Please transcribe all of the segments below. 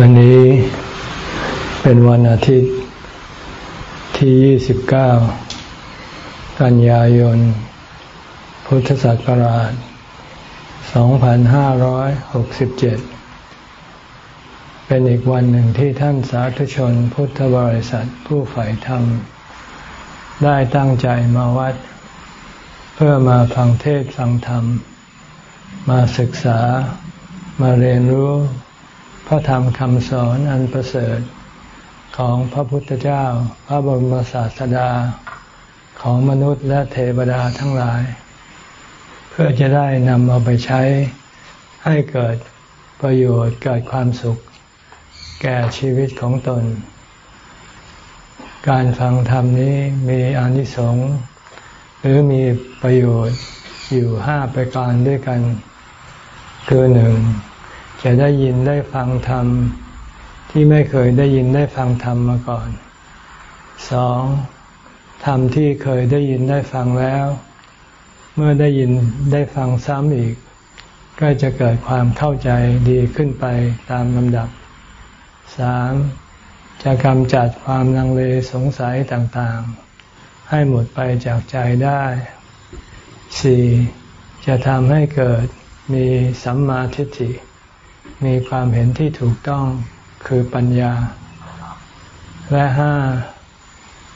วันนี้เป็นวันอาทิตย์ที่ 29 กันยายน พุทธศักราช 2567 เป็นอีกวันหนึ่งที่ท่านสาธุชนพุทธบริษัทผู้ใฝ่ธรรม ได้ตั้งใจมาวัด เพื่อมาฟังเทศฟังธรรม มาศึกษามาเรียนรู้ พระธรรมคำสอนอันประเสริฐของพระพุทธเจ้า พระบรมศาสดาของมนุษย์และเทวดาทั้งหลาย เพื่อจะได้นำเอาไปใช้ให้เกิดประโยชน์เกิดความสุข แก่ชีวิตของตน การฟังธรรมนี้มีอนิสงส์หรือมีประโยชน์อยู่ห้าประการด้วยกัน คือหนึ่ง จะได้ยินได้ฟังธรรม ที่ไม่เคยได้ยินได้ฟังธรรมมาก่อนสองธรรมที่เคยได้ยินได้ฟังแล้ว เมื่อได้ยินได้ฟังซ้ำอีก ก็จะเกิดความเข้าใจดีขึ้นไปตามลำดับสามจะกำจัดความลังเลสงสัยต่างๆ ให้หมดไปจากใจได้สี่จะทำให้เกิดมีสัมมาทิฏฐิ มีความเห็นที่ถูกต้องคือปัญญา และห้า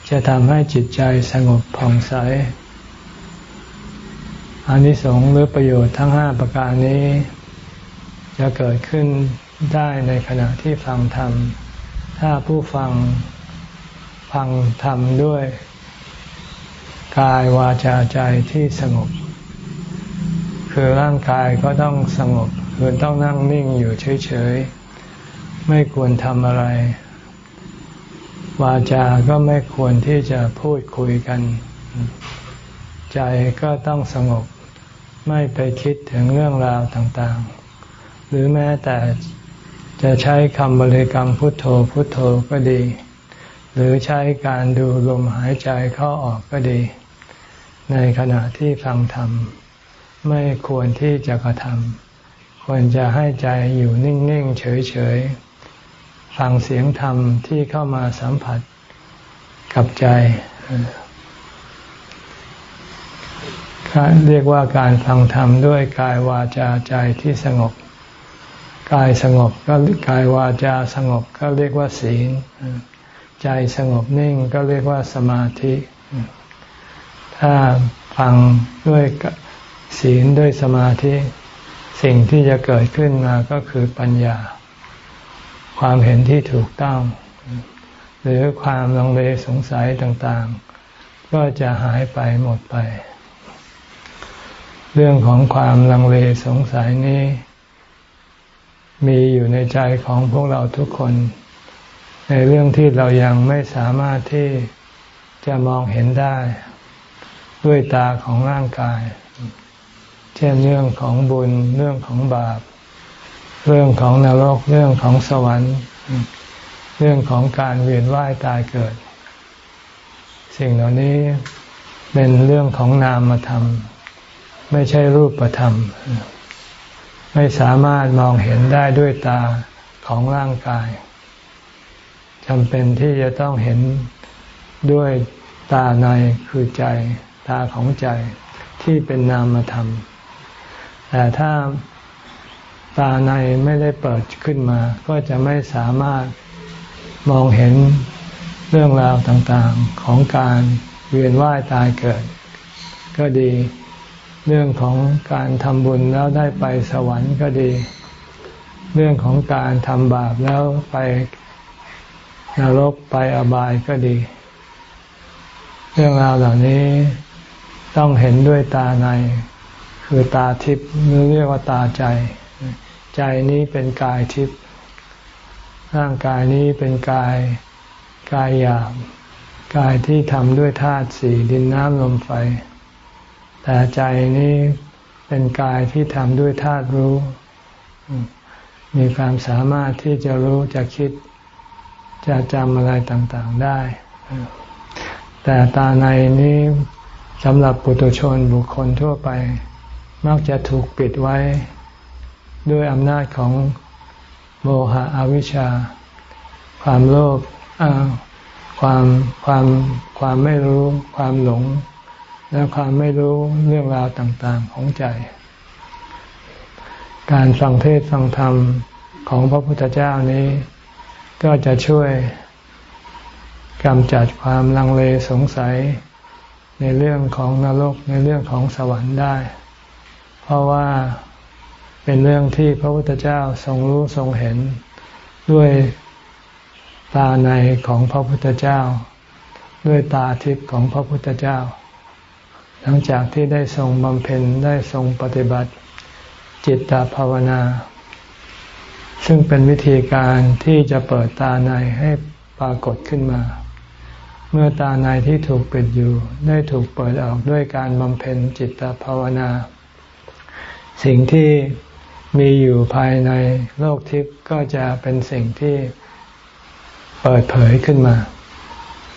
จะทำให้จิตใจสงบผ่องใสอานิสงส์หรือประโยชน์ทั้งห้าประการนี้ จะเกิดขึ้นได้ในขณะที่ฟังธรรม ถ้าผู้ฟังฟังธรรมด้วย กายวาจาใจที่สงบ คือร่างกายก็ต้องสงบคือต้องนั่งนิ่งอยู่เฉยๆ ไม่ควรทำอะไร วาจาก็ไม่ควรที่จะพูดคุยกัน ใจก็ต้องสงบ ไม่ไปคิดถึงเรื่องราวต่างๆ หรือแม้แต่จะใช้คำบริกรรมพุทโธพุทโธก็ดี หรือใช้การดูลมหายใจเข้าออกก็ดี ในขณะที่ฟังธรรม ไม่ควรที่จะกระทำควรจะให้ใจอยู่นิ่งๆเฉยๆฟังเสียงธรรมที่เข้ามาสัมผัสกับใจเรียกว่าการฟังธรรมด้วยกายวาจาใจที่สงบ กายสงบก็กายวาจาสงบก็เรียกว่าศีล ใจสงบนิ่งก็เรียกว่าสมาธิ ถ้าฟังด้วย ศีลด้วยสมาธิ สิ่งที่จะเกิดขึ้นมาก็คือปัญญา ความเห็นที่ถูกต้อง หรือความลังเลสงสัยต่างๆ ก็จะหายไปหมดไป เรื่องของความลังเลสงสัยนี้ มีอยู่ในใจของพวกเราทุกคน ในเรื่องที่เรายังไม่สามารถที่จะมองเห็นได้ ด้วยตาของร่างกาย ช่นเรื่องของบุญเรื่องของบาป เรื่องของนรกเรื่องของสวรรค์ เรื่องของการเวียนว่ายตายเกิด สิ่งเหล่านี้เป็นเรื่องของนามธรรม ไม่ใช่รูปธรรม ไม่สามารถมองเห็นได้ด้วยตาของร่างกายจำเป็นที่จะต้องเห็นด้วยตาในคือใจ ตาของใจที่เป็นนามธรรม แต่ถ้าตาในไม่ได้เปิดขึ้นมา ก็จะไม่สามารถมองเห็นเรื่องราวต่างๆของการเวียนว่ายตายเกิด ก็ดีเรื่องของการทำบุญแล้วได้ไปสวรรค์ก็ดี เรื่องของการทำบาปแล้วไปนรกไปอบายก็ดี เรื่องราวเหล่านี้ต้องเห็นด้วยตาใน คือตาทิพย์หรือเรียกว่าตาใจ ใจนี้เป็นกายทิพย์ร่างกายนี้เป็นกายกายหยาบกายที่ทำด้วยธาตุสี่ดินน้ำลมไฟ แต่ใจนี้เป็นกายที่ทำด้วยธาตุรู้ มีความสามารถที่จะรู้จะคิด จะจำอะไรต่างๆได้ แต่ตาในนี้สำหรับปุถุชนบุคคลทั่วไป มักจะถูกปิดไว้ด้วยอำนาจของโมหะอวิชชา ความโลภความความความไม่รู้ ความหลง และความไม่รู้เรื่องราวต่างๆของใจ การฟังเทศฟังธรรมของพระพุทธเจ้านี้ ก็จะช่วยกำจัดความลังเลสงสัยในเรื่องของนรกในเรื่องของสวรรค์ได้ ราะว่าเป็นเรื่องที่พระพุทธเจ้าทรงรู้ทรงเห็นด้วยตาในของพระพุทธเจ้า ด้วยตาทิพย์ของพระพุทธเจ้า หลังจากที่ได้ทรงบำเพ็ญได้ทรงปฏิบัติ จิตตภาวนา ซึ่งเป็นวิธีการที่จะเปิดตาในให้ปรากฏขึ้นมา เมื่อตาในที่ถูกปิดอยู่ได้ถูกเปิดออกด้วยการบำเพ็ญจิตตภาวนา สิ่งที่มีอยู่ภายในโลกทิพย์ก็จะเป็นสิ่งที่เปิดเผยขึ้นมา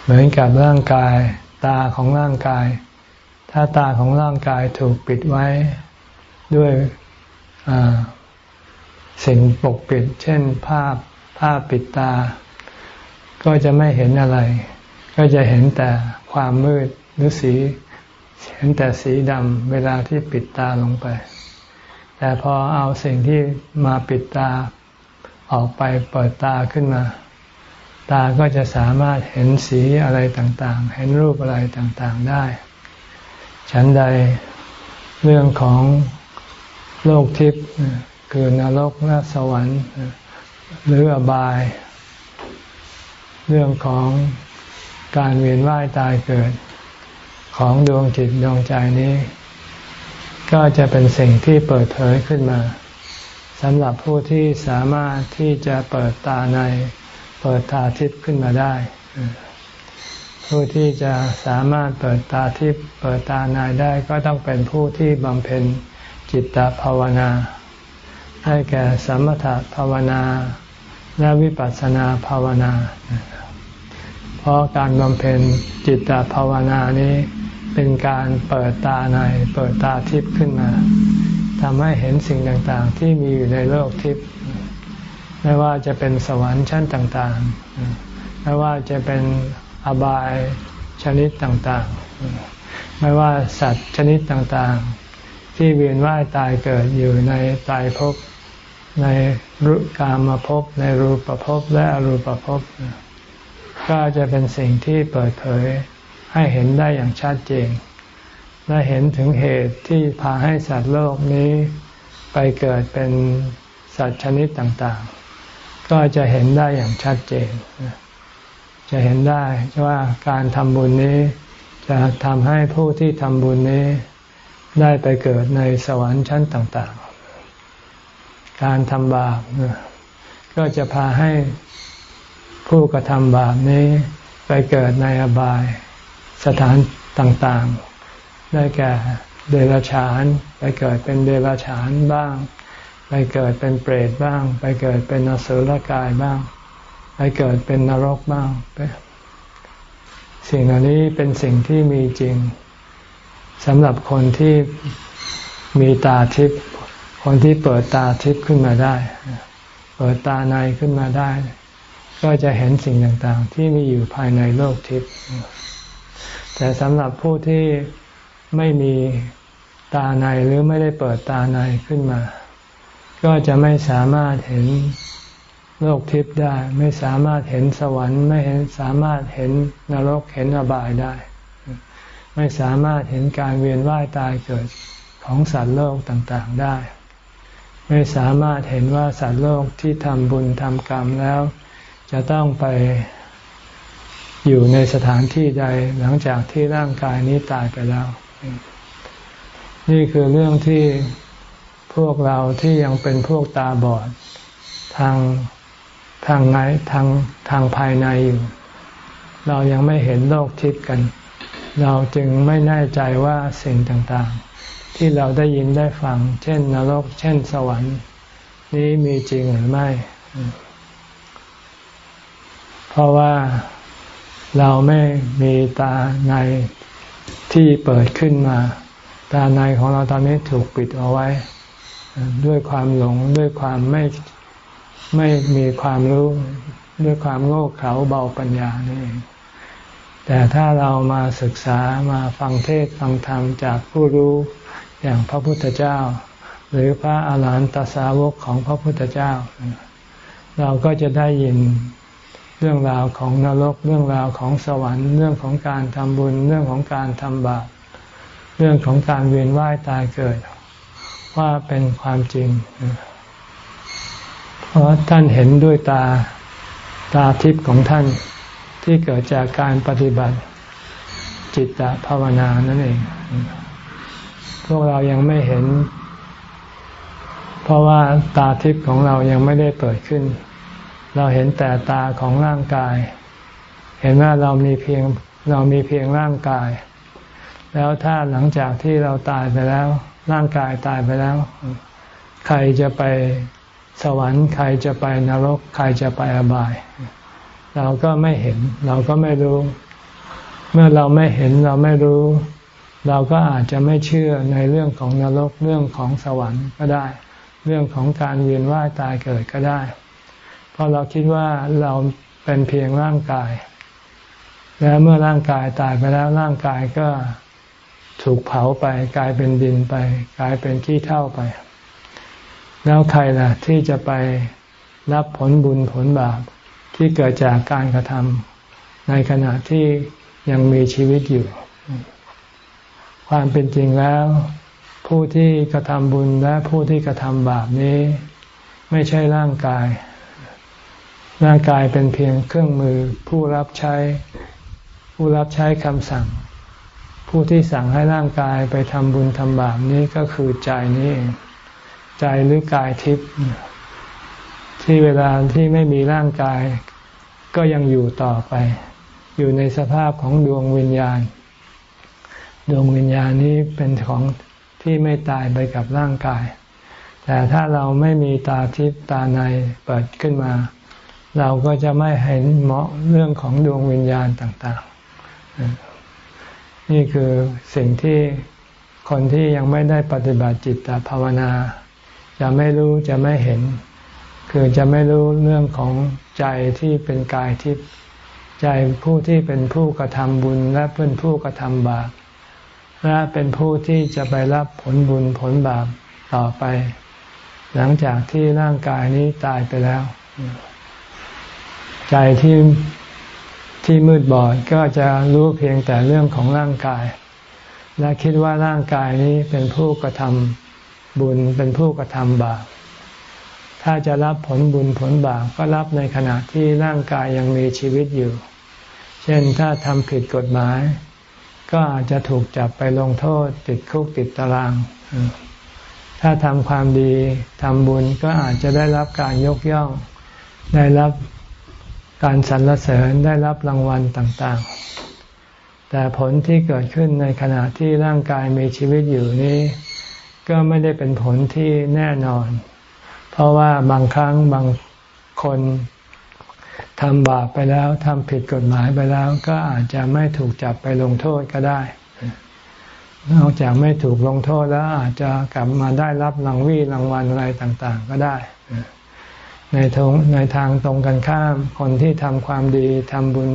เหมือนกับร่างกาย ตาของร่างกาย ถ้าตาของร่างกายถูกปิดไว้ด้วยสิ่งปกปิด เช่นภาพผ้าปิดตา ก็จะไม่เห็นอะไร ก็จะเห็นแต่ความมืดหรือสี เห็นแต่สีดำเวลาที่ปิดตาลงไป แต่พอเอาสิ่งที่มาปิดตาออกไปเปิดตาขึ้นมา ตาก็จะสามารถเห็นสีอะไรต่างๆ เห็นรูปอะไรต่างๆได้ ฉันใดเรื่องของโลกทิพย์คือนรกและสวรรค์ หรืออบาย เรื่องของการเวียนว่ายตายเกิด ของดวงจิตดวงใจนี้ ก็จะเป็นสิ่งที่เปิดเผยขึ้นมาสำหรับผู้ที่สามารถที่จะเปิดตาในเปิดตาทิพย์ขึ้นมาได้ ผู้ที่จะสามารถเปิดตาทิพย์เปิดตาในได้ก็ต้องเป็นผู้ที่บำเพ็ญจิตตภาวนา ให้แก่สมถภาวนาและวิปัสสนาภาวนา เพราะการบำเพ็ญจิตตภาวนานี้ เป็นการเปิดตาในเปิดตาทิพย์ขึ้นมาทำให้เห็นสิ่งต่างๆ ที่มีอยู่ในโลกทิพย์ไม่ว่าจะเป็นสวรรค์ชั้นต่างๆ ไม่ว่าจะเป็นอบายชนิดต่างๆ ไม่ว่าสัตว์ชนิดต่างๆ ที่เวียนว่ายตายเกิดอยู่ในตายภพในรุกามภพในรูปภพและอรูปภพก็จะเป็นสิ่งที่เปิดเผย ให้เห็นได้อย่างชัดเจนและเห็นถึงเหตุที่พาให้สัตว์โลกนี้ไปเกิดเป็นสัตว์ชนิดต่างๆ ก็จะเห็นได้อย่างชัดเจน จะเห็นได้ว่าการทำบุญนี้จะทำให้ผู้ที่ทำบุญนี้ได้ไปเกิดในสวรรค์ชั้นต่างๆ การทำบาปก็จะพาให้ผู้กระทำบาปนี้ไปเกิดในอบาย สถานต่างๆ ได้แก่เดรัจฉาน ไปเกิดเป็นเดรัจฉานบ้าง ไปเกิดเป็นเปรตบ้าง ไปเกิดเป็นนสุรกายบ้าง ไปเกิดเป็นนรกบ้าง สิ่งเหล่านี้เป็นสิ่งที่มีจริงสำหรับคนที่มีตาทิพย์คนที่เปิดตาทิพย์ขึ้นมาได้ เปิดตาในขึ้นมาได้ ก็จะเห็นสิ่งต่างๆ ที่มีอยู่ภายในโลกทิพย์ แต่สำหรับผู้ที่ไม่มีตาในหรือไม่ได้เปิดตาในขึ้นมา ก็จะไม่สามารถเห็นโลกทิพย์ได้ ไม่สามารถเห็นสวรรค์ ไม่เห็นสามารถเห็นนรกเห็นอบายได้ ไม่สามารถเห็นการเวียนว่ายตายเกิดของสัตว์โลกต่างๆได้ ไม่สามารถเห็นว่าสัตว์โลกที่ทำบุญทำกรรมแล้ว จะต้องไป อยู่ในสถานที่ใดหลังจากที่ร่างกายนี้ตายไปแล้ว นี่คือเรื่องที่พวกเราที่ยังเป็นพวกตาบอด ทางทางไหนทางทางภายในอยู่ เรายังไม่เห็นโลกทิพย์กัน เราจึงไม่แน่ใจว่าสิ่งต่างๆ ที่เราได้ยินได้ฟัง เช่นนรก เช่นสวรรค์ นี้มีจริงหรือไม่ เพราะว่า เราไม่มีตาในที่เปิดขึ้นมา ตาในของเราตอนนี้ถูกปิดเอาไว้ ด้วยความหลงด้วยความไม่ไม่มีความรู้ด้วยความโง่เขลาเบาปัญญานี่เองแต่ถ้าเรามาศึกษามาฟังเทศฟังธรรมจากผู้รู้อย่างพระพุทธเจ้า หรือพระอาหารหันตสาวกของพระพุทธเจ้า เราก็จะได้ยิน เรื่องราวของนรก เรื่องราวของสวรรค์ เรื่องของการทำบุญ เรื่องของการทำบาป เรื่องของการเวียนว่ายตายเกิด ว่าเป็นความจริง เพราะท่านเห็นด้วยตาตาทิพย์ของท่านที่เกิดจากการปฏิบัติจิตตภาวนานั่นเอง พวกเรายังไม่เห็น เพราะว่าตาทิพย์ของเรายังไม่ได้เปิดขึ้น เราเห็นแต่ตาของร่างกาย เห็นว่าเรามีเพียงเรามีเพียงร่างกาย แล้วถ้าหลังจากที่เราตายไปแล้ว ร่างกายตายไปแล้ว ใครจะไปสวรรค์ ใครจะไปนรก ใครจะไปอบาย เราก็ไม่เห็น เราก็ไม่รู้ เมื่อเราไม่เห็นเราไม่รู้ เราก็อาจจะไม่เชื่อในเรื่องของนรกเรื่องของสวรรค์ก็ได้ เรื่องของการเวียนว่ายตายเกิดก็ได้ เพราะเราคิดว่าเราเป็นเพียงร่างกาย แล้วเมื่อร่างกายตายไปแล้วร่างกายก็ถูกเผาไป กลายเป็นดินไป กลายเป็นขี้เท่าไป แล้วใครล่ะ ที่จะไปรับผลบุญผลบาปที่เกิดจากการกระทำในขณะที่ยังมีชีวิตอยู่ ความเป็นจริงแล้ว ผู้ที่กระทำบุญและผู้ที่กระทำบาปนี้ ไม่ใช่ร่างกาย ร่างกายเป็นเพียงเครื่องมือผู้รับใช้ ผู้รับใช้คำสั่ง ผู้ที่สั่งให้ร่างกายไปทำบุญทำบาปนี้ก็คือใจนี้เองใจหรือกายทิพย์ที่เวลาที่ไม่มีร่างกาย ก็ยังอยู่ต่อไป อยู่ในสภาพของดวงวิญญาณ ดวงวิญญาณนี้เป็นของที่ไม่ตายไปกับร่างกาย แต่ถ้าเราไม่มีตาทิพย์ตาในเปิดขึ้นมา เราก็จะไม่เห็นเหมาะเรื่องของดวงวิญญาณต่างๆ นี่คือสิ่งที่คนที่ยังไม่ได้ปฏิบัติจิตตภาวนา จะไม่รู้จะไม่เห็น คือจะไม่รู้เรื่องของใจที่เป็นกายทิพย์ใจผู้ที่เป็นผู้กระทำบุญและเป็นผู้กระทำบาปและเป็นผู้ที่จะไปรับผลบุญผลบาปต่อไป หลังจากที่ร่างกายนี้ตายไปแล้ว ใจที่ที่มืดบอดก็จะรู้เพียงแต่เรื่องของร่างกาย และคิดว่าร่างกายนี้เป็นผู้กระทำบุญเป็นผู้กระทำบาปถ้าจะรับผลบุญผลบาปก็รับในขณะที่ร่างกายยังมีชีวิตอยู่ เช่นถ้าทำผิดกฎหมาย ก็อาจจะถูกจับไปลงโทษ ติดคุกติดตาราง ถ้าทำความดีทำบุญก็อาจจะได้รับการยกย่อง ได้รับ การสรรเสริญได้รับรางวัลต่างๆ แต่ผลที่เกิดขึ้นในขณะที่ร่างกายมีชีวิตอยู่นี้ ก็ไม่ได้เป็นผลที่แน่นอน เพราะว่าบางครั้งบางคนทำบาปไปแล้วทำผิดกฎหมายไปแล้ว ก็อาจจะไม่ถูกจับไปลงโทษก็ได้ นอกจากไม่ถูกลงโทษแล้วอาจจะกลับมาได้รับรางวีรางวัลอะไรต่าง ๆ ก็ได้ ในทางในทางตรงกันข้าม คนที่ทำความดีทำบุญ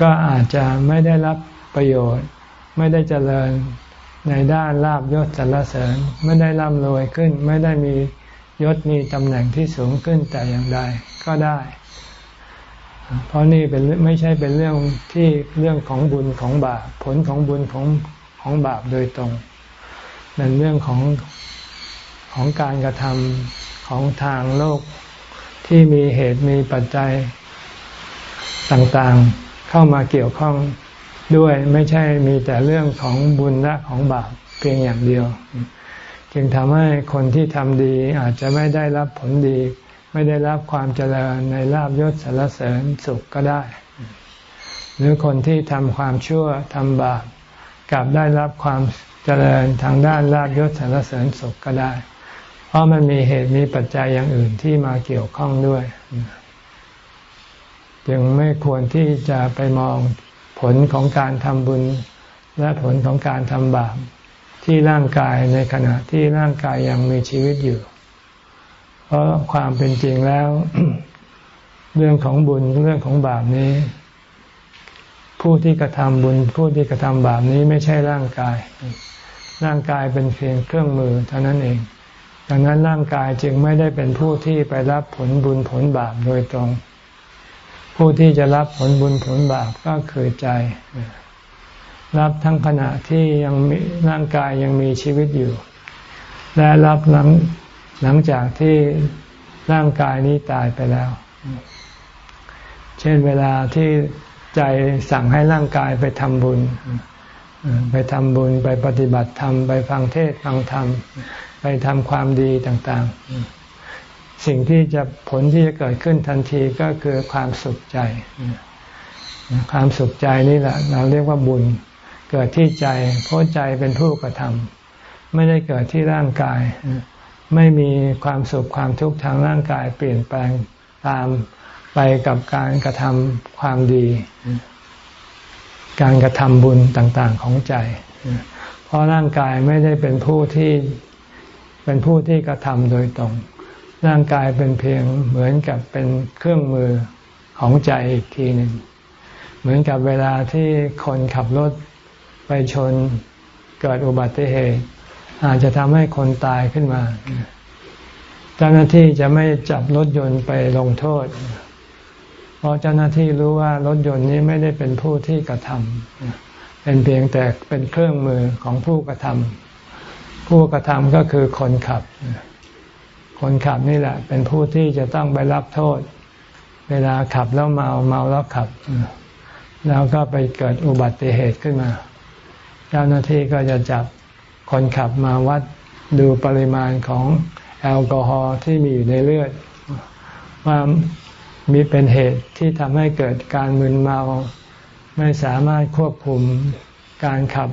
ก็อาจจะไม่ได้รับประโยชน์ ไม่ได้เจริญในด้านลาบยศสรรเสริญ ไม่ได้ร่ำรวยขึ้น ไม่ได้มียศมีตำแหน่งที่สูงขึ้นแต่อย่างใดก็ได้ เพราะนี่เป็นไม่ใช่เป็นเรื่องที่เรื่องของบุญของบาปผลของบุญของของบาปโดยตรงเป็นเรื่องของของการกระทำของทางโลก ที่มีเหตุมีปัจจัยต่างๆ เข้ามาเกี่ยวข้องด้วยไม่ใช่มีแต่เรื่องของบุญและของบาปเพียงอย่างเดียว จึงทำให้คนที่ทำดีอาจจะไม่ได้รับผลดี ไม่ได้รับความเจริญในลาบยศสารเสริญสุขก็ได้ หรือคนที่ทำความชั่วทำบาปกลับได้รับความเจริญทางด้านลาบยศสารเสริญสุขก็ได้ ราะมันมีเหตุมีปัจจัยอย่างอื่นที่มาเกี่ยวข้องด้วย จึงไม่ควรที่จะไปมองผลของการทำบุญ และผลของการทำบาปที่ร่างกายในขณะที่ร่างกายยังมีชีวิตอยู่ เพเพราะความเป็นจริงแล้ว เรื่องของบุญเรื่องของบาปนี้ ผู้ที่กระทำบุญ ผู้ที่กระทำบาปนี้ไม่ใช่ร่างกาย ร่างกายเป็นเพียงเครื่องมือเท่านั้นเอง ดังนั้นร่างกายจึงไม่ได้เป็นผู้ที่ไปรับผลบุญผลบาปโดยตรง ผู้ที่จะรับผลบุญผลบาปก็คือใจ รับทั้งขณะที่ยังมีร่างกายยังมีชีวิตอยู่ และรับหลังหลังจากที่ร่างกายนี้ตายไปแล้ว เช่นเวลาที่ใจสั่งให้ร่างกายไปทำบุญ ไปทำบุญไปปฏิบัติธรรม ไปฟังเทศฟังธรรม ไปทำความดีต่างๆ สิ่งที่จะผลที่จะเกิดขึ้นทันทีก็คือความสุขใจ ความสุขใจนี่แหละ เราเรียกว่าบุญ เกิดที่ใจ เพราะใจเป็นผู้กระทำไม่ได้เกิดที่ร่างกาย ไม่มีความสุขความทุกข์ทางร่างกายเปลี่ยนแปลงตามไปกับการกระทำความดี การกระทำบุญต่างๆของใจ เพราะร่างกายไม่ได้เป็นผู้ที่ เป็นผู้ที่กระทำโดยตรง ร่างกายเป็นเพียงเหมือนกับเป็นเครื่องมือของใจอีกทีหนึ่ง เหมือนกับเวลาที่คนขับรถไปชนเกิดอุบัติเหตุ อาจจะทำให้คนตายขึ้นมา เจ้าหน้าที่จะไม่จับรถยนต์ไปลงโทษ เพราะเจ้าหน้าที่รู้ว่ารถยนต์นี้ไม่ได้เป็นผู้ที่กระทำเป็นเพียงแต่เป็นเครื่องมือของผู้กระทำ ผู้กระทำก็คือคนขับ คนขับนี่แหละ เป็นผู้ที่จะต้องไปรับโทษ เวลาขับแล้วเมาเมาแล้วขับ แล้วก็ไปเกิดอุบัติเหตุขึ้นมา เจ้าหน้าที่ก็จะจับคนขับมาวัดดูปริมาณของแอลกอฮอล์ที่มีอยู่ในเลือด ว่ามีเป็นเหตุที่ทำให้เกิดการมึนเมา ไม่สามารถควบคุมการขับ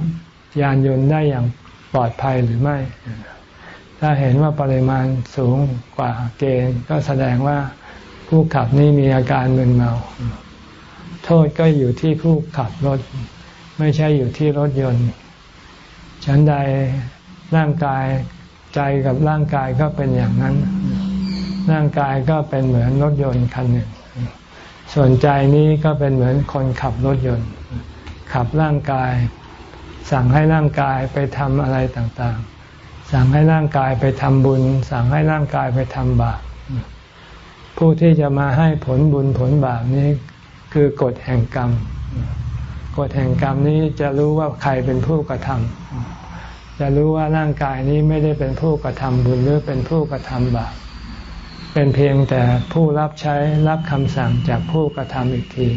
ยานยนต์ได้อย่าง ปลอดภัยหรือไม่ ถ้าเห็นว่าปริมาณสูงกว่าเกณฑ์ ก็แสดงว่าผู้ขับนี้มีอาการมึนเมา โทษก็อยู่ที่ผู้ขับรถ ไม่ใช่อยู่ที่รถยนต์ ฉันใดร่างกายใจกับร่างกายก็เป็นอย่างนั้น ร่างกายก็เป็นเหมือนรถยนต์คันหนึ่ง ส่วนใจนี้ก็เป็นเหมือนคนขับรถยนต์ ขับร่างกาย สั่งให้ร่างกายไปทำอะไรต่างๆ สั่งให้ร่างกายไปทำบุญ สั่งให้ร่างกายไปทำบาปผู้ที่จะมาให้ผลบุญผลบาปนี้คือกฎแห่งกรรม กฎแห่งกรรมนี้จะรู้ว่าใครเป็นผู้กระทำจะรู้ว่าร่างกายนี้ไม่ได้เป็นผู้กระทำบุญหรือเป็นผู้กระทำบาปเป็นเพียงแต่ผู้รับใช้รับคำสั่งจากผู้กระทำอีกที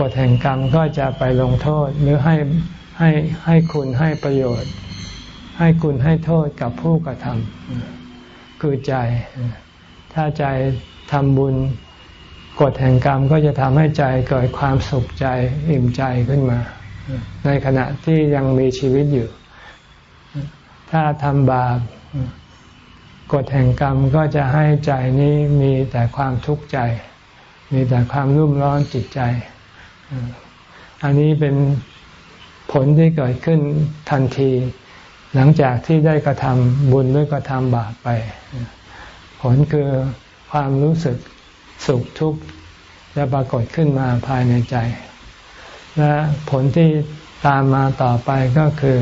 กฎแห่งกรรมก็จะไปลงโทษหรือให้ให้ให้คุณให้ประโยชน์ ให้คุณให้โทษกับผู้กระทำคือใจ ถ้าใจทำบุญกฎแห่งกรรมก็จะทำให้ใจเกิดความสุขใจอิ่มใจขึ้นมา ในขณะที่ยังมีชีวิตอยู่ ถ้าทำบาปกฎแห่งกรรมก็จะให้ใจนี้มีแต่ความทุกข์ใจ มีแต่ความรุ่มร้อนจิตใจ อันนี้เป็นผลที่เกิดขึ้นทันที หลังจากที่ได้กระทำบุญหรือกระทำบาปไป ผลคือความรู้สึกสุขทุกข์จะปรากฏขึ้นมาภายในใจ และผลที่ตามมาต่อไปก็คือ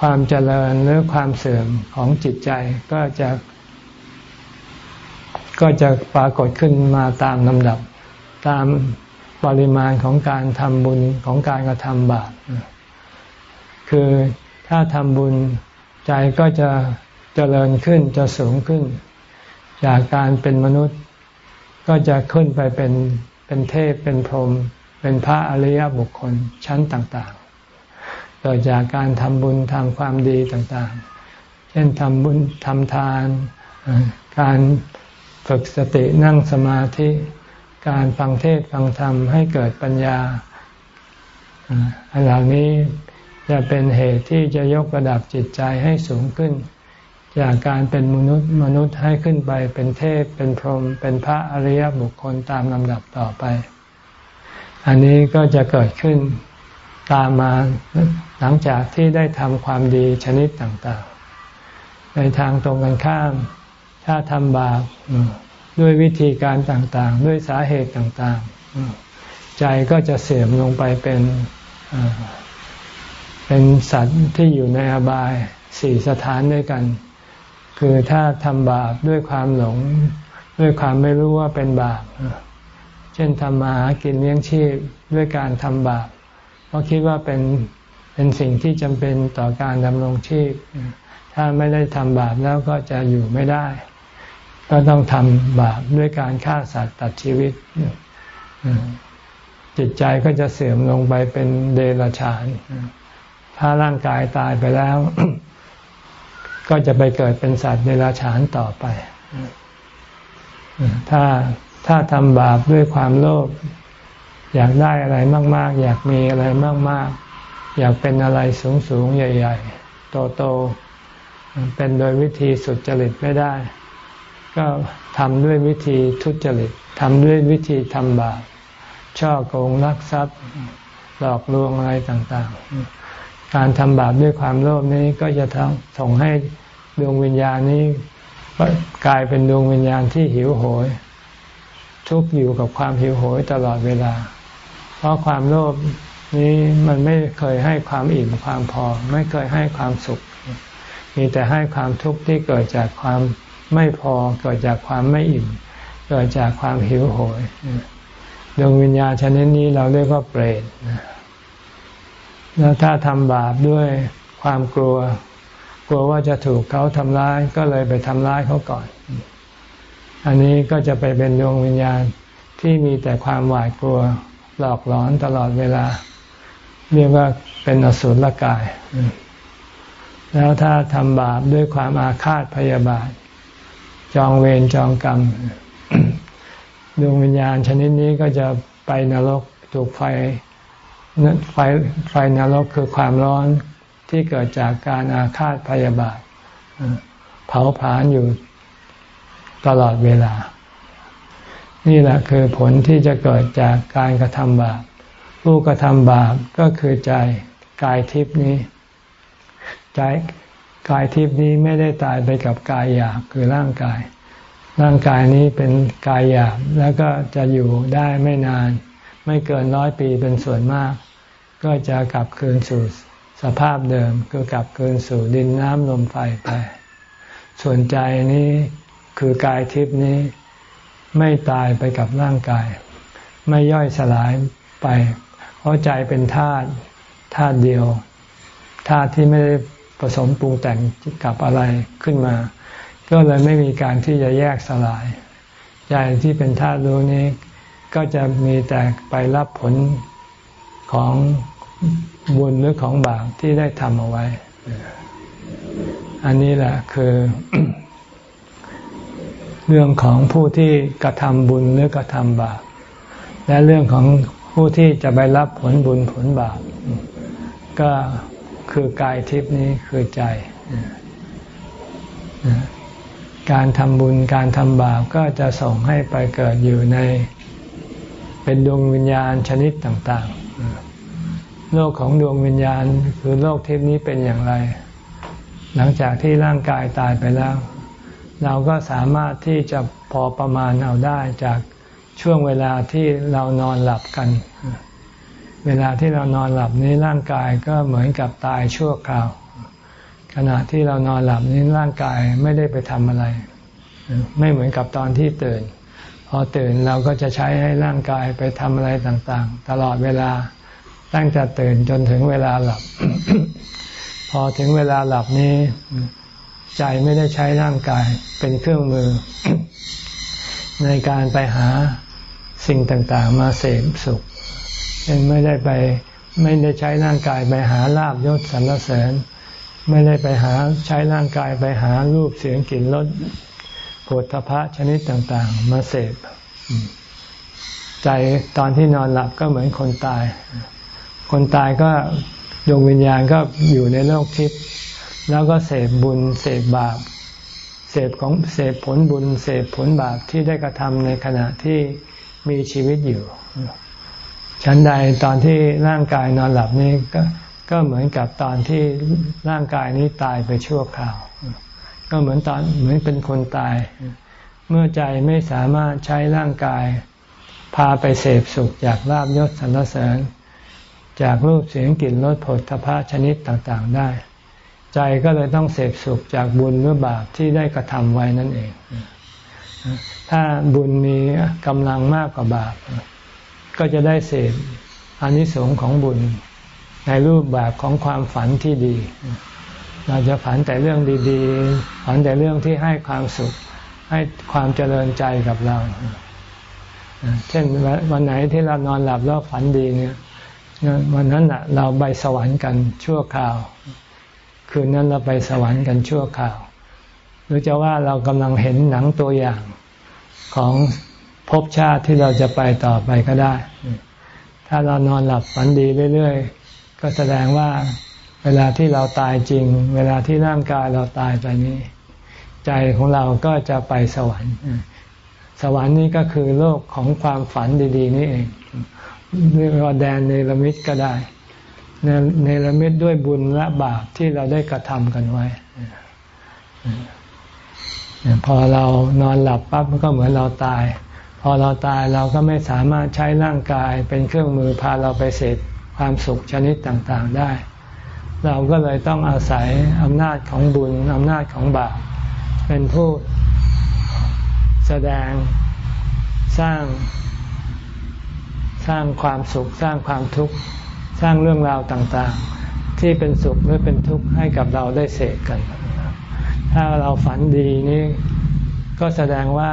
ความเจริญหรือความเสื่อมของจิตใจก็จะก็จะปรากฏขึ้นมาตามลำดับตาม ปริมาณของการทำบุญของการกระทำบาปคือถ้าทำบุญใจก็จะเจริญขึ้นจะสูงขึ้น จากการเป็นมนุษย์ ก็จะขึ้นไปเป็นเป็นเทพเป็นพรหมเป็นพระอริยบุคคลชั้นต่างๆโดจากการทำบุญทำความดีต่างๆ เช่นทำบุญทำทาน การฝึกสตินั่งสมาธิ การฟังเทศฟังธรรมให้เกิดปัญญาอันเหล่านี้จะเป็นเหตุที่จะยกระดับจิตใจให้สูงขึ้น จากการเป็นมนุษย์มนุษย์ให้ขึ้นไปเป็นเทพเป็นพรหมเป็นพระอริยบุคคลตามลำดับต่อไป อันนี้ก็จะเกิดขึ้นตามมาหลังจากที่ได้ทำความดีชนิดต่างๆ ในทางตรงกันข้าม ถ้าทำบาป ด้วยวิธีการต่างๆ ด้วยสาเหตุต่างๆ ใจก็จะเสื่อมลงไปเป็นเป็นสัตว์ที่อยู่ในอบายสี่สถานด้วยกัน คือถ้าทำบาปด้วยความหลง ด้วยความไม่รู้ว่าเป็นบาป เช่นทำมาหากินเลี้ยงชีพด้วยการทำบาป เพราะคิดว่าเป็นเป็นสิ่งที่จำเป็นต่อการดำรงชีพ ถ้าไม่ได้ทำบาปแล้วก็จะอยู่ไม่ได้ ก็ต้องทำบาปด้วยการฆ่าสัตว์ตัดชีวิต จิตใจก็จะเสื่อมลงไปเป็นเดรัจฉาน ถ้าร่างกายตายไปแล้ว ก็จะไปเกิดเป็นสัตว์เดรัจฉานต่อไป ถ้าถ้าทำบาปด้วยความโลภอยากได้อะไรมาก ๆ อยากมีอะไรมาก ๆ อยากเป็นอะไรสูง ๆ ใหญ่ ๆ โต ๆ เป็นโดยวิธีสุดจริตไม่ได้ ก็ทำด้วยวิธีทุจริตทำด้วยวิธีทำบาปช่อโกงลักทรัพย์ หลอกลวงอะไรต่างๆ การทำบาปด้วยความโลภนี้ก็จะทำส่งให้ดวงวิญญาณนี้กลายเป็นดวงวิญญาณที่หิวโหย ทุกอยู่กับความหิวโหยตลอดเวลา เพราะความโลภนี้มันไม่เคยให้ความอิ่มความพอ ไม่เคยให้ความสุข มีแต่ให้ความทุกข์ที่เกิดจากความ ไม่พอเกิดจากความไม่อิ่ม เกิดจากความหิวโหยดวงวิญญาณชนิดนี้เราเรียกว่าเปรตแล้วถ้าทำบาปด้วยความกลัว กลัวว่าจะถูกเขาทำร้ายก็เลยไปทำร้ายเขาก่อน อันนี้ก็จะไปเป็นดวงวิญญาณที่มีแต่ความหวาดกลัวหลอกหลอนตลอดเวลา เรียกว่าเป็นอสุรกาย แล้วถ้าทำบาปด้วยความอาฆาตพยาบาท จองเวรจองกรรมดวงวิญญาณชนิดนี้ก็จะไปนรกถูกไฟไฟไฟนรกคือความร้อนที่เกิดจากการอาฆาตพยาบาทเผาผลาญอยู่ตลอดเวลา นี่แหละคือผลที่จะเกิดจากการกระทำบาปผู้กระทำบาปก็คือใจกายทิพนี้ ใจ กายทิพนี้ไม่ได้ตายไปกับกายหยาบคือร่างกาย ร่างกายนี้เป็นกายหยาบแล้วก็จะอยู่ได้ไม่นาน ไม่เกินร้อยปีเป็นส่วนมาก ก็จะกลับคืนสู่สภาพเดิมคือกลับคืนสู่ดินน้ำลมไฟไป ส่วนใจนี้คือกายทิพนี้ ไม่ตายไปกับร่างกาย ไม่ย่อยสลายไป เพราะใจเป็นธาตุธาตุเดียวธาตุที่ไม่ได้ ผสมปรุงแต่งกับอะไรขึ้นมา ก็เลยไม่มีการที่จะแยกสลาย ใจที่เป็นธาตุรู้นี้ ก็จะมีแต่ไปรับผลของบุญหรือของบาปที่ได้ทำเอาไว้ อันนี้แหละคือเรื่องของผู้ที่กระทำบุญหรือกระทำบาปและเรื่องของผู้ที่จะไปรับผลบุญผลบาปก็ คือกายทิพนี้คือใจ การทำบุญการทำบาปก็จะส่งให้ไปเกิดอยู่ใน เป็นดวงวิญญาณชนิดต่าง ๆ โลกของดวงวิญญาณคือโลกทิพนี้เป็นอย่างไร หลังจากที่ร่างกายตายไปแล้ว เราก็สามารถที่จะพอประมาณเอาได้จากช่วงเวลาที่เรานอนหลับกันเวลาที่เรานอนหลับนี้ร่างกายก็เหมือนกับตายชั่วคราว ขณะที่เรานอนหลับนี้ร่างกายไม่ได้ไปทำอะไร ไม่เหมือนกับตอนที่ตื่น พอตื่นเราก็จะใช้ให้ร่างกายไปทำอะไรต่างๆ ตลอดเวลาตั้งแต่ตื่นจนถึงเวลาหลับ พอถึงเวลาหลับนี้ ใจไม่ได้ใช้ร่างกายเป็นเครื่องมือ ในการไปหาสิ่งต่างๆ มาเสพสุข เป็นไม่ได้ไปไม่ได้ใช้ร่างกายไปหาลาบยศสรรเสริญ ไม่ได้ไปหาใช้ร่างกายไปหารูปเสียงกลิ่นรสโผฏฐพะชนิดต่างๆ มาเสพใจตอนที่นอนหลับก็เหมือนคนตาย คนตายก็ดวงวิญญาณก็อยู่ในโลกทิพย์แล้วก็เสพบุญเสพบาป เสพของเสพผลบุญ เสพผลบาปที่ได้กระทำในขณะที่มีชีวิตอยู่ ฉันใดตอนที่ร่างกายนอนหลับนี้ก็ก็เหมือนกับตอนที่ร่างกายนี้ตายไปชั่วคราว ก็เหมือนตอนเหมือนเป็นคนตาย เมื่อใจไม่สามารถใช้ร่างกาย พาไปเสพสุขจากลาบยศสรรเสริญ จากรูปเสียงกลิ่นรสผลทพะชนิดต่างๆได้ ใจก็เลยต้องเสพสุขจากบุญหรือบาปที่ได้กระทำไว้นั่นเอง ถ้าบุญมีกำลังมากกว่าบาป ก็จะได้เสพอานิสงส์ของบุญ ในรูปแบบของความฝันที่ดี เราจะฝันแต่เรื่องดีๆ ฝันแต่เรื่องที่ให้ความสุข ให้ความเจริญใจกับเรา เช่นวันไหนที่เรานอนหลับแล้วฝันดีเนี่ยวันนั้นะเราไปสวรรค์กันชั่วคราว คืนนั้นเราไปสวรรค์กันชั่วคราว หรือจะว่าเรากำลังเห็นหนังตัวอย่างของ ภพชาติที่เราจะไปต่อไปก็ได้ ถ้าเรานอนหลับฝันดีเรื่อยๆ ก็แสดงว่าเวลาที่เราตายจริง เวลาที่ร่างกายเราตายไปนี้ ใจของเราก็จะไปสวรรค์ สวรรค์นี้ก็คือโลกของความฝันดี ๆ นี่เองเรียกว่าแดนเนรมิตก็ได้เนรมิตด้วยบุญและบาปที่เราได้กระทำกันไว้พอเรานอนหลับปั๊บมันก็เหมือนเราตาย อเราตายเราก็ไม่สามารถใช้ร่างกายเป็นเครื่องมือพาเราไปเสพความสุขชนิดต่างๆได้ เราก็เลยต้องอาศัยอำนาจของบุญอำนาจของบาปเป็นผู้แสดงสร้างสร้างความสุขสร้างความทุกข์สร้างเรื่องราวต่างๆ ที่เป็นสุขหรือเป็นทุกข์ให้กับเราได้เสกกัน ถ้าเราฝันดีนี่ก็แสดงว่า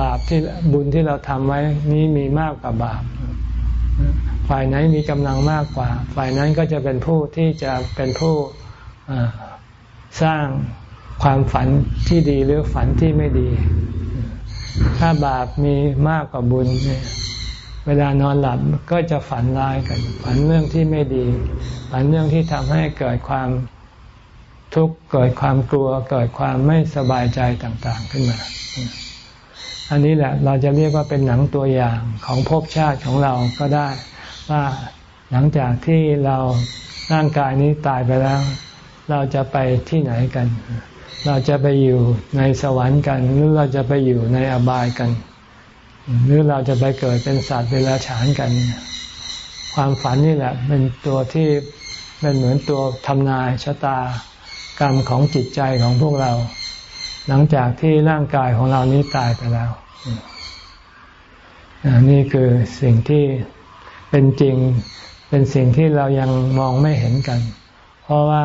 บาปที่บุญที่เราทำไว้นี้มีมากกว่าบาป ฝ่ายไหนมีกำลังมากกว่า ฝ่ายนั้นก็จะเป็นผู้ที่จะเป็นผู้สร้างความฝันที่ดีหรือฝันที่ไม่ดี ถ้าบาปมีมากกว่าบุญเนี่ยเวลานอนหลับก็จะฝันร้ายกัน ฝันเรื่องที่ไม่ดี ฝันเรื่องที่ทำให้เกิดความทุกข์ เกิดความกลัว เกิดความไม่สบายใจต่าง ๆ ขึ้นมา อันนี้แหละเราจะเรียกว่าเป็นหนังตัวอย่างของภพชาติของเราก็ได้ ว่าหลังจากที่เราร่างกายนี้ตายไปแล้ว เราจะไปที่ไหนกัน เราจะไปอยู่ในสวรรค์กัน หรือเราจะไปอยู่ในอบายกัน หรือเราจะไปเกิดเป็นสัตว์เวลาฉานกัน ความฝันนี่แหละ เป็นตัวที่เป็นเหมือนตัวทำนายชะตากรรมของจิตใจของพวกเรา หลังจากที่ร่างกายของเรานี้ตายไปแล้วนี่คือสิ่งที่เป็นจริงเป็นสิ่งที่เรายังมองไม่เห็นกัน เพราะว่า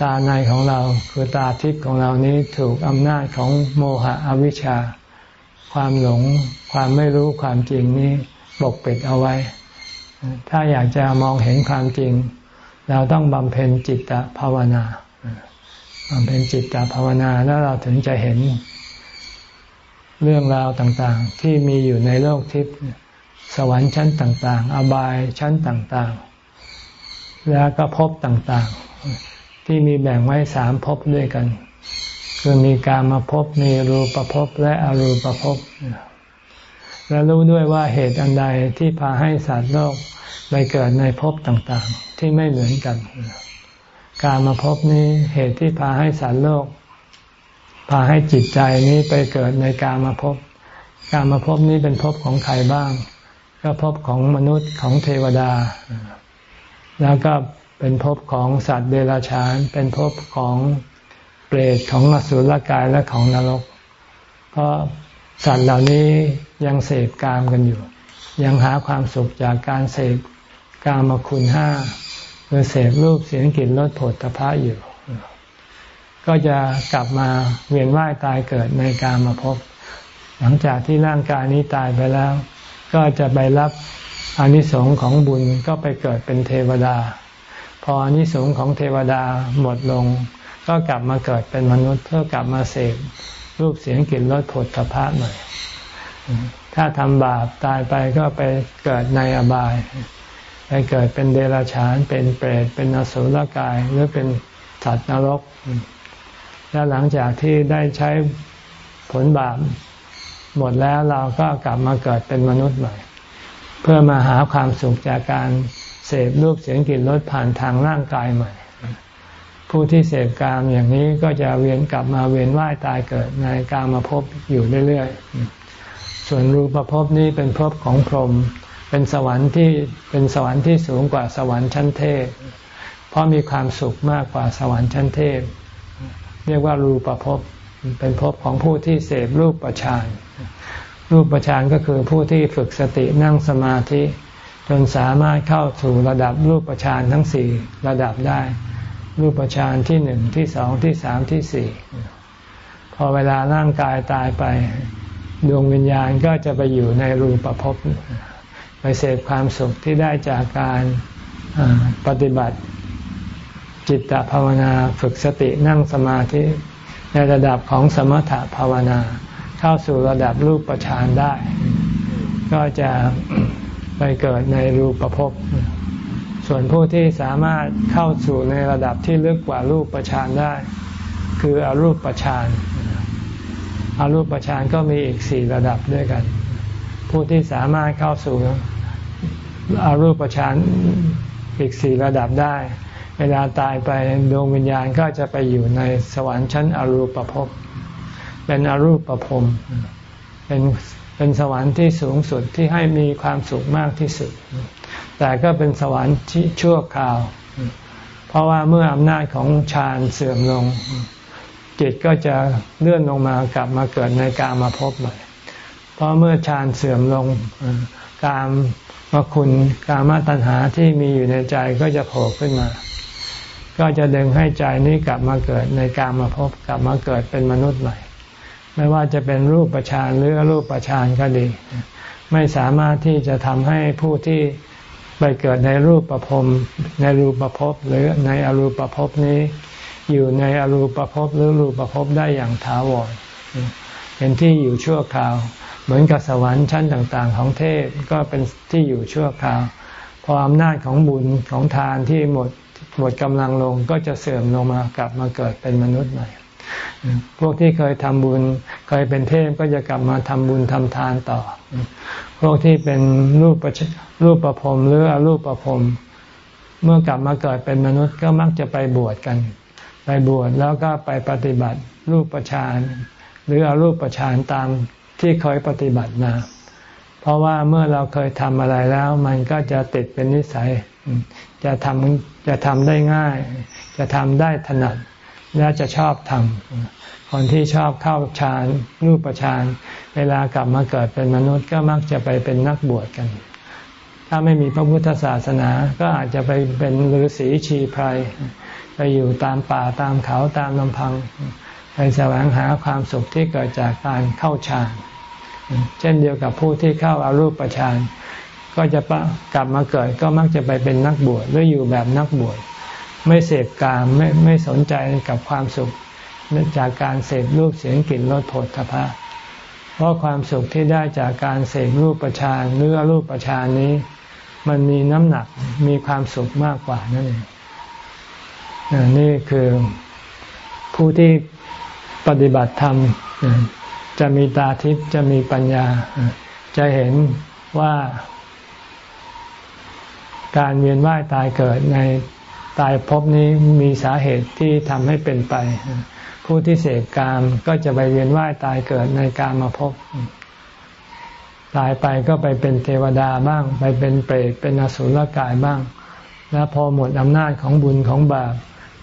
ตาในของเราคือตาทิพย์ของเรานี้ถูกอำนาจของโมหะอวิชชา ความหลง ความไม่รู้ความจริงนี้ปกปิดเอาไว้ ถ้าอยากจะมองเห็นความจริง เราต้องบำเพ็ญจิตตภาวนา มันเป็นจิตตภาวนาแล้วเราถึงจะเห็นเรื่องราวต่างๆ ที่มีอยู่ในโลกทิพย์สวรรค์ชั้นต่าง ๆ อบายชั้นต่างๆ แล้วก็ภพต่างๆ ที่มีแบ่งไว้สามภพด้วยกัน คือมีการมาภพมีรูปภพและอรูปภพและรู้ด้วยว่าเหตุอันใดที่พาให้สัตว์โลกไปเกิดในภพต่างๆ ที่ไม่เหมือนกัน การมาพบนี้เหตุที่พาให้สารโลก พาให้จิตใจนี้ไปเกิดในการมาพบ การมาพบนี้เป็นพบของใครบ้าง ก็พบของมนุษย์ของเทวดา แล้วก็เป็นพบของสัตว์เดรัจฉาน เป็นพบของเปรตของอสุรกายและของนรก เพราะสัตว์เหล่านี้ยังเสพกามกันอยู่ ยังหาความสุขจากการเสพกามคุณห้า คือเสพรูปเสียงกลิ่นรสผลตภะอยู่ ก็จะกลับมาเวียนว่ายตายเกิดในการมาพบ หลังจากที่ร่างกายนี้ตายไปแล้ว ก็จะไปรับอนิสงค์ของบุญก็ไปเกิดเป็นเทวดา พออนิสงค์ของเทวดาหมดลง ก็กลับมาเกิดเป็นมนุษย์เพื่อกลับมาเสพรูปเสียงกลิ่นรสผลตภะใหม่ถ้าทำบาปตายไปก็ไปเกิดในอบาย ไปเกิดเป็นเดรัจฉาน เป็นเปรต เป็นอสุรกาย หรือเป็นสัตว์นรก แล้วหลังจากที่ได้ใช้ผลบาปหมดแล้วเราก็กลับมาเกิดเป็นมนุษย์ใหม่ เพื่อมาหาความสุขจากการเสพรูปเสียงกลิ่นรสผ่านทางร่างกายใหม่ ผู้ที่เสพกามอย่างนี้ก็จะเวียนกลับมาเวียนว่ายตายเกิดในกามาภพอยู่เรื่อยๆ ส่วนรูปภพนี้เป็นภพของพรหม เป็นสวรรค์ที่เป็นสวรรค์ที่สูงกว่าสวรรค์ชั้นเทพ เพราะมีความสุขมากกว่าสวรรค์ชั้นเทพ เรียกว่ารูปภพเป็นภพของผู้ที่เสพรูปประชานรูปประชานก็คือผู้ที่ฝึกสตินั่งสมาธิ จนสามารถเข้าสู่ระดับรูปประชานทั้งสี่ระดับได้ รูปฌานที่หนึ่งที่สองที่สามที่สี่พอเวลาร่างกายตายไป ดวงวิญญาณก็จะไปอยู่ในรูปภพ ไปเสพความสุขที่ได้จากการปฏิบัติจิตตภาวนาฝึกสตินั่งสมาธิในระดับของสมถภาวนา เข้าสู่ระดับรูปฌานได้ ก็จะไปเกิดในรูปภพส่วนผู้ที่สามารถเข้าสู่ในระดับที่ลึกกว่ารูปประชานได้ คืออรูปประชานอารูปประชานก็มีอีกสี่ระดับด้วยกัน ผู้ที่สามารถเข้าสู่อารูปประชานอีกสี่ระดับได้ เวลาตายไปดวงวิญญาณก็จะไปอยู่ในสวรรค์ชั้นอรูปภพ เป็นอรูปประพเป็นเป็นสวรรค์ที่สูงสุดที่ให้มีความสุขมากที่สุด แต่ก็เป็นสวรรค์ที่ชั่วคราว เพราะว่าเมื่ออำนาจของฌานเสื่อมลง จิตก็จะเลื่อนลงมากลับมาเกิดในกามาพบใหม่ เพราะเมื่อฌานเสื่อมลงกามมาคุณกามาตัณหาที่มีอยู่ในใจก็จะโผล่ขึ้นมา ก็จะดึงให้ใจนี้กลับมาเกิดในกามาพบกลับมาเกิดเป็นมนุษย์ใหม่ ไม่ว่าจะเป็นรูปประชานหรืออรูปประชานก็ดี ไม่สามารถที่จะทำให้ผู้ที่ไปเกิดในรูปประพรมในรูปประพบหรือในอรูปประพบนี้ อยู่ในอรูปประพบหรือรูปประพบได้อย่างถาวรเป็นที่อยู่ชั่วคราว เหมือนกับสวรรค์ชั้นต่างๆ ของเทพก็เป็นที่อยู่ชั่วคราว พออำนาจของบุญของทานที่หมดหมดกำลังลงก็จะเสื่อมลงมากลับมาเกิดเป็นมนุษย์ใหม่ พวกที่เคยทำบุญเคยเป็นเทพก็จะกลับมาทำบุญทำทานต่อ พวกที่เป็นรูปประรูปประพรมหรืออรูปประพรมเมื่อกลับมาเกิดเป็นมนุษย์ก็มักจะไปบวชกัน ไปบวชแล้วก็ไปปฏิบัติรูปประชานหรืออรูปประชานตาม ที่เคยปฏิบัติมา เพราะว่าเมื่อเราเคยทำอะไรแล้ว มันก็จะติดเป็นนิสัย จะทำจะทำได้ง่าย จะทำได้ถนัด และจะชอบทำคนที่ชอบเข้าฌานรูปฌานเวลากลับมาเกิดเป็นมนุษย์ก็มักจะไปเป็นนักบวชกัน ถ้าไม่มีพระพุทธศาสนาก็อาจจะไปเป็นฤาษีชีไพรไปอยู่ตามป่าตามเขาตามลำพัง ไปแสวงหาความสุขที่เกิดจากการเข้าฌานเช่นเดียวกับผู้ที่เข้าอารูปฌานก็จะกลับมาเกิดก็มักจะไปเป็นนักบวชหรืออยู่แบบนักบวชไม่เสพกามไม่ไม่สนใจกับความสุขจากการเสพรูปเสียงกลิ่นรสผลทพะเพราะความสุขที่ได้จากการเสพรูปประชานหรือรูปประชานนี้ มันมีน้ำหนักมีความสุขมากกว่านั่นเองนี่คือผู้ที่ ปฏิบัติธรรม จะมีตาทิพย์จะมีปัญญา จะเห็นว่า การเวียนว่ายตายเกิดในตายภพนี้มีสาเหตุที่ทำให้เป็นไป ผู้ที่เสพกามก็จะไปเวียนว่ายตายเกิดในกามมาพบตายไปก็ไปเป็นเทวดาบ้าง ไปเป็นเปรตเป็นอสุรกายบ้าง แล้วพอหมดอำนาจของบุญของบาป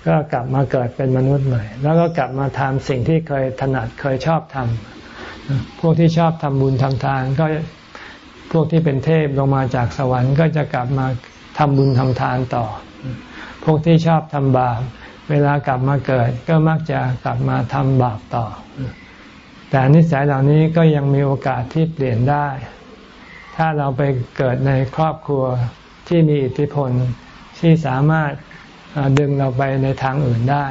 ก็กลับมาเกิดเป็นมนุษย์ใหม่ แล้วก็กลับมาทำสิ่งที่เคยถนัดเคยชอบทำพวกที่ชอบทำบุญทำทานก็พวกที่เป็นเทพลงมาจากสวรรค์ก็จะกลับมาทำบุญทำทานต่อ พวกที่ชอบทำบาปเวลากลับมาเกิด ก็มักจะกลับมาทำบาปต่อ แต่นิสัยเหล่านี้ก็ยังมีโอกาสที่เปลี่ยนได้ ถ้าเราไปเกิดในครอบครัวที่มีอิทธิพลที่สามารถ ดึงเราไปในทางอื่นได้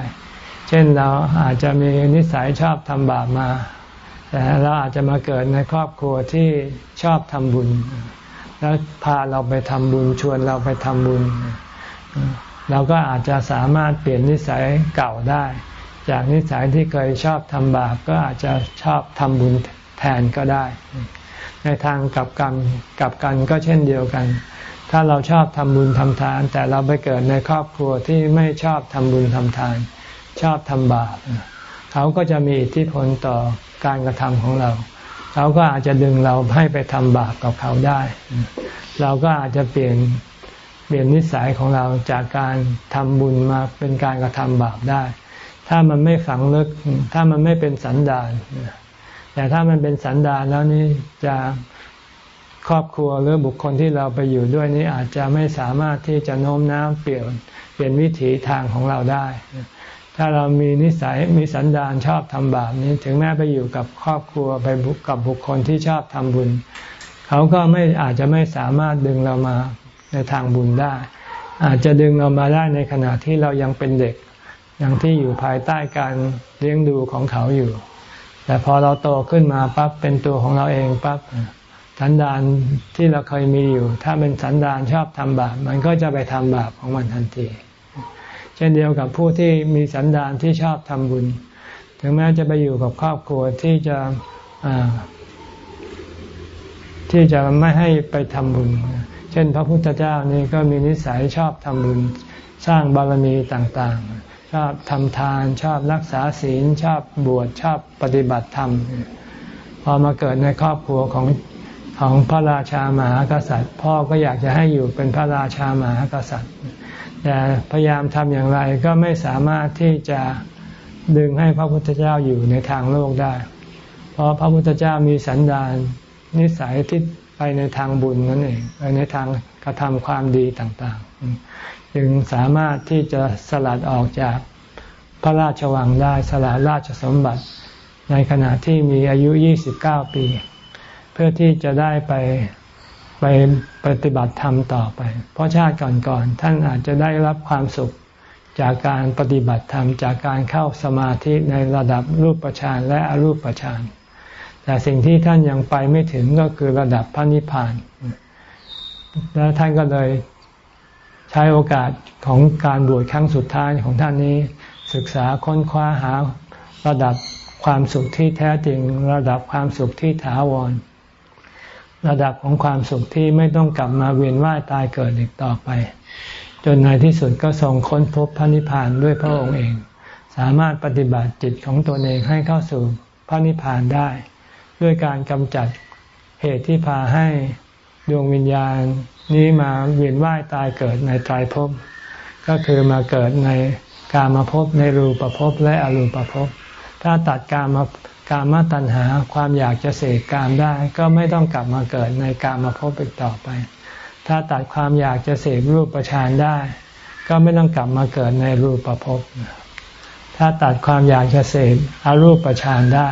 เช่นเราอาจจะมีนิสัยชอบทำบาปมา แต่เราอาจจะมาเกิดในครอบครัวที่ชอบทำบุญ แล้วพาเราไปทำบุญชวนเราไปทำบุญ เราก็อาจจะสามารถเปลี่ยนนิสัยเก่าได้ จากนิสัยที่เคยชอบทำบาปก็อาจจะชอบทำบุญแทนก็ได้ ในทางกลับกันกลับกันก็เช่นเดียวกัน ถ้าเราชอบทำบุญทำทาน แต่เราไปเกิดในครอบครัวที่ไม่ชอบทำบุญทำทาน ชอบทำบาปเขาก็จะมีอิทธิพลต่อการกระทำของเรา เขาก็อาจจะดึงเราให้ไปทำบาปกับเขาได้ เราก็อาจจะเปลี่ยนเปลี่ยนนิสัยของเราจากการทำบุญมาเป็นการกระทำบาปได้ ถ้ามันไม่ฝังลึก ถ้ามันไม่เป็นสันดานแต่ถ้ามันเป็นสันดานแล้วนี่จะ ครอบครัวหรือบุคคลที่เราไปอยู่ด้วยนี้อาจจะไม่สามารถที่จะโน้มน้าวเปลี่ยนเปลี่ยนวิถีทางของเราได้ ถ้าเรามีนิสัยมีสันดานชอบทำบาปนี้ถึงแม้ไปอยู่กับครอบครัวไปกับบุคคลที่ชอบทำบุญ เขาก็ไม่อาจจะไม่สามารถดึงเรามาในทางบุญได้ อาจจะดึงเรามาได้ในขณะที่เรายังเป็นเด็กยังที่อยู่ภายใต้การเลี้ยงดูของเขาอยู่ แต่พอเราโตขึ้นมาปั๊บเป็นตัวของเราเองปั๊บ สันดานที่เราเคยมีอยู่ ถ้าเป็นสันดานชอบทำบาปมันก็จะไปทำบาปของมันทันที เช่นเดียวกับผู้ที่มีสันดานที่ชอบทำบุญ ถึงแม้จะไปอยู่กับครอบครัวที่จะที่จะไม่ให้ไปทำบุญ เช่น พระพุทธเจ้านี่ก็มีนิสัยชอบทำบุญ สร้างบารมีต่างๆ ชอบทำทานชอบรักษาศีลชอบบวชชอบปฏิบัติธรรมพอมาเกิดในครอบครัวของ ของพระราชามหากษัตริย์ พ่อก็อยากจะให้อยู่เป็นพระราชามหากษัตริย์ แต่พยายามทำอย่างไรก็ไม่สามารถที่จะดึงให้พระพุทธเจ้าอยู่ในทางโลกได้ เพราะพระพุทธเจ้ามีสันดานนิสัยที่ไปในทางบุญนั่นเองไปในทางกระทำความดีต่างๆ จึงสามารถที่จะสลัดออกจากพระราชวังได้สละราชสมบัติในขณะที่มีอายุ 29 ปี เพื่อที่จะได้ไปไปปฏิบัติธรรมต่อไป เพราะชาติก่อนๆท่านอาจจะได้รับความสุขจากการปฏิบัติธรรมจากการเข้าสมาธิในระดับรูปฌานและอรูปฌานแต่สิ่งที่ท่านยังไปไม่ถึงก็คือระดับพระนิพพาน แล้วท่านก็เลยใช้โอกาสของการบวชครั้งสุดท้ายของท่านนี้ ศึกษาค้นคว้าหาระดับความสุขที่แท้จริง ระดับความสุขที่ถาวร ระดับของความสุขที่ไม่ต้องกลับมาเวียนว่ายตายเกิดอีกต่อไป จนในที่สุดก็ทรงค้นพบพระนิพพานด้วยพระองค์เอง สามารถปฏิบัติจิตของตนเองให้เข้าสู่พระนิพพานได้ ด้วยการกำจัดเหตุที่พาให้ดวงวิญญาณนี้มาเวียนว่ายตายเกิดในตายภพก็คือมาเกิดในกามาภพในรูปภพและอรูปภพถ้าตัดกามา การมตัณหาความอยากจะเสกกามได้ ก็ไม่ต้องกลับมาเกิดในกามมาพบอีกต่อไป ถ้าตัดความอยากจะเสกรูปประชานได้ ก็ไม่ต้องกลับมาเกิดในรูปประพบถ้าตัดความอยากจะเสกอารูปประชานได้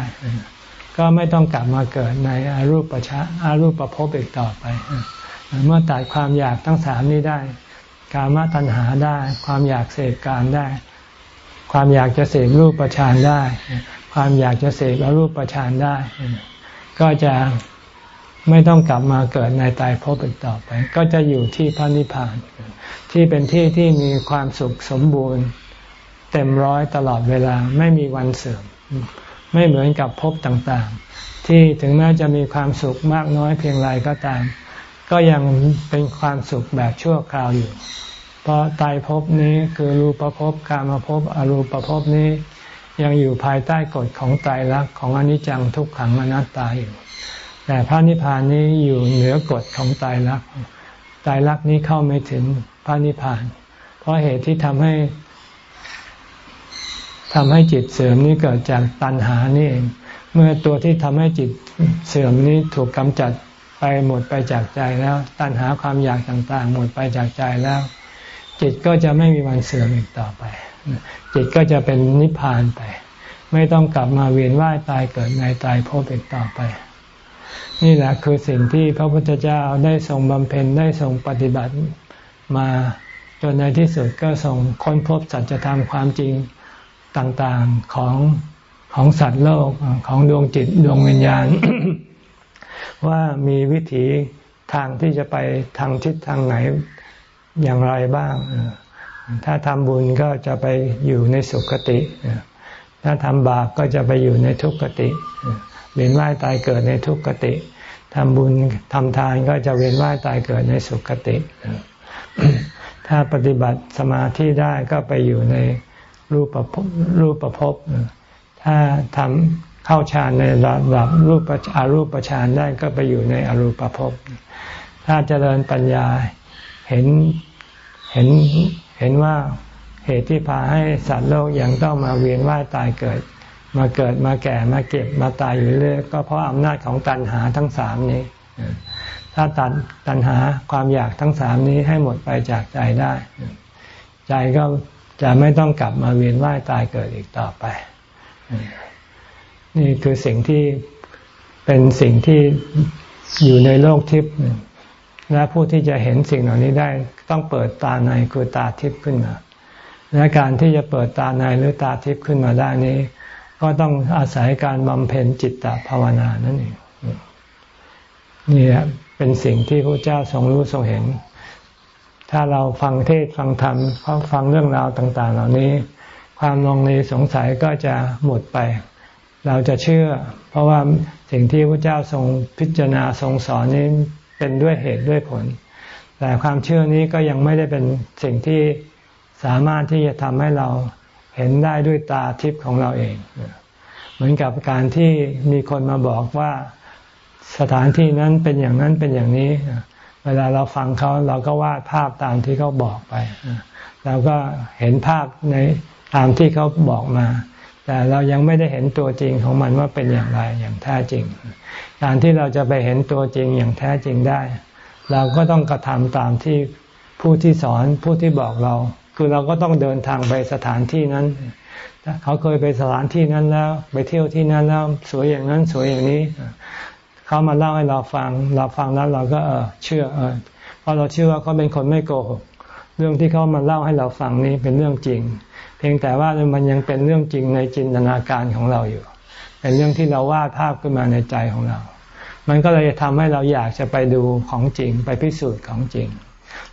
ก็ไม่ต้องกลับมาเกิดในอารูปประชาอารูปประพบอีกต่อไป เมื่อตัดความอยากทั้งสามนี้ได้ การมตัณหาได้ ความอยากเสกการได้ ความอยากจะเสกรูปประชานได้ ความอยากจะเสกอรูปฌานได้ ก็จะไม่ต้องกลับมาเกิดในตายภพอีกต่อไป ก็จะอยู่ที่พระนิพพาน ที่เป็นที่ที่มีความสุขสมบูรณ์ เต็มร้อยตลอดเวลาไม่มีวันเสื่อม ไม่เหมือนกับภพต่างๆ ที่ถึงแม้จะมีความสุขมากน้อยเพียงไรก็ตาม ก็ยังเป็นความสุขแบบชั่วคราวอยู่ เพราะตายภพนี้คือรูปภพกามภพอรูปภพนี้ ยังอยู่ภายใต้กฎของไตรลักษณ์ของอนิจจังทุกขังอนัตตาอยู่ แต่พระนิพพานนี้อยู่เหนือกฎของไตรลักษณ์ไตรลักษณ์นี้เข้าไม่ถึงพระนิพพาน เพราะเหตุที่ทำให้ทำให้จิตเสื่อมนี้เกิดจากตัณหานี่เอง เมื่อตัวที่ทำให้จิตเสื่อมนี้ถูกกำจัดไปหมดไปจากใจแล้ว ตัณหาความอยากต่างๆ หมดไปจากใจแล้ว จิตก็จะไม่มีวันเสื่อมอีกต่อไป จิตก็จะเป็นนิพพานไป ไม่ต้องกลับมาเวียนว่ายตายเกิดในตายพบอีกต่อไป นี่แหละคือสิ่งที่พระพุทธเจ้าได้ทรงบำเพ็ญได้ทรงปฏิบัติมาจนในที่สุดก็ทรงค้นพบสัจธรรมความจริงต่างๆของของสัตว์โลกของดวงจิตดวงวิญญาณ ว่ามีวิถีทางที่จะไปทางทิศทางไหนอย่างไรบ้าง ถ้าทำบุญก็จะไปอยู่ในสุคติ ถ้าทำบาปก็จะไปอยู่ในทุกขติ เวียนว่ายตายเกิดในทุกขติทำบุญทำทานก็จะเวียนว่ายตายเกิดในสุคติ ถ้าปฏิบัติสมาธิได้ก็ไปอยู่ในรูปประพรูปประพบถ้าทำเข้าฌานในระดับรูปอารูปฌานได้ก็ไปอยู่ในอรูปภพถ้าเจริญปัญญาเห็นเห็น เห็นว่าเหตุที่พาให้สัตว์โลกยังต้องมาเวียนว่ายตายเกิด มาเกิดมาแก่มาเก็บมาตายอยู่เรื่อยก็เพราะอำนาจของตัณหาทั้งสามนี้ ถ้าตัดตัณหาความอยากทั้งสามนี้ให้หมดไปจากใจได้ ใจก็จะไม่ต้องกลับมาเวียนว่ายตายเกิดอีกต่อไป นี่คือสิ่งที่เป็นสิ่งที่อยู่ในโลกทิพย์ และผู้ที่จะเห็นสิ่งเหล่านี้ได้ต้องเปิดตาในคือตาทิพย์ขึ้นมา และการที่จะเปิดตาในหรือตาทิพย์ขึ้นมาได้นี้ ก็ต้องอาศัยการบำเพ็ญจิตตภาวนานั่นเองนี่เป็นสิ่งที่พระเจ้าทรงรู้ทรงเห็น ถ้าเราฟังเทศฟังธรรมเขาฟังเรื่องราวต่าง ๆ เหล่านี้ ความลงในสงสัยก็จะหมดไป เราจะเชื่อ เพราะว่าสิ่งที่พระเจ้าทรงพิจารณาทรงสอนนี้ เป็นด้วยเหตุด้วยผล แต่ความเชื่อนี้ก็ยังไม่ได้เป็นสิ่งที่สามารถที่จะทำให้เราเห็นได้ด้วยตาทิพย์ของเราเอง เหมือนกับการที่มีคนมาบอกว่าสถานที่นั้นเป็นอย่างนั้นเป็นอย่างนี้ เวลาเราฟังเขาเราก็วาดภาพตามที่เขาบอกไปเราก็เห็นภาพในตามที่เขาบอกมา แต่เรายังไม่ได้เห็นตัวจริงของมันว่าเป็นอย่างไรอย่างแท้จริง การที่เราจะไปเห็นตัวจริงอย่างแท้จริงได้ เราก็ต้องกระทำตามที่ผู้ที่สอนผู้ที่บอกเรา คือเราก็ต้องเดินทางไปสถานที่นั้นเขาเคยไปสถานที่นั้นแล้ว ไปเที่ยวที่นั้นแล้วสวยอย่างนั้นสวยอย่างนี้เขามาเล่าให้เราฟัง เราฟังแล้วเราก็เออเชื่อเออเพราะเราเชื่อว่าเขาเป็นคนไม่โกหกเรื่องที่เขามาเล่าให้เราฟังนี้เป็นเรื่องจริง เพียงแต่ว่ามันยังเป็นเรื่องจริงในจินตนาการของเราอยู่ เป็นเรื่องที่เราวาดภาพขึ้นมาในใจของเรา มันก็เลยทำให้เราอยากจะไปดูของจริง ไปพิสูจน์ของจริง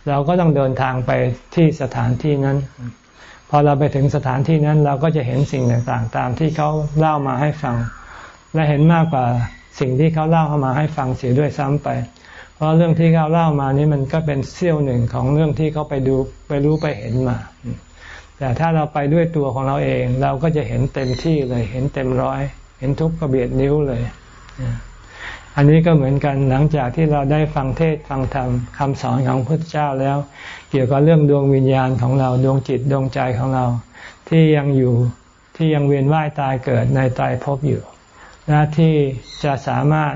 เราก็ต้องเดินทางไปที่สถานที่นั้น พอเราไปถึงสถานที่นั้นเราก็จะเห็นสิ่งต่างๆ ตามที่เขาเล่ามาให้ฟัง และเห็นมากกว่าสิ่งที่เขาเล่าเข้ามาให้ฟังเสียด้วยซ้ำไป เพราะเรื่องที่เขาเล่ามานี้มันก็เป็นเสี้ยวหนึ่งของเรื่องที่เขาไปดูไปรู้ไปเห็นมา แต่ถ้าเราไปด้วยตัวของเราเอง เราก็จะเห็นเต็มที่เลย เห็นเต็มร้อย เห็นทุกกระเบียดนิ้วเลย อันนี้ก็เหมือนกันหลังจากที่เราได้ฟังเทศฟังธรรมคำสอนของพระเจ้าแล้ว เกี่ยวกับเรื่องดวงวิญญาณของเราดวงจิตดวงใจของเรา ที่ยังอยู่ที่ยังเวียนว่ายตายเกิดในตายพบอยู่และที่จะสามารถ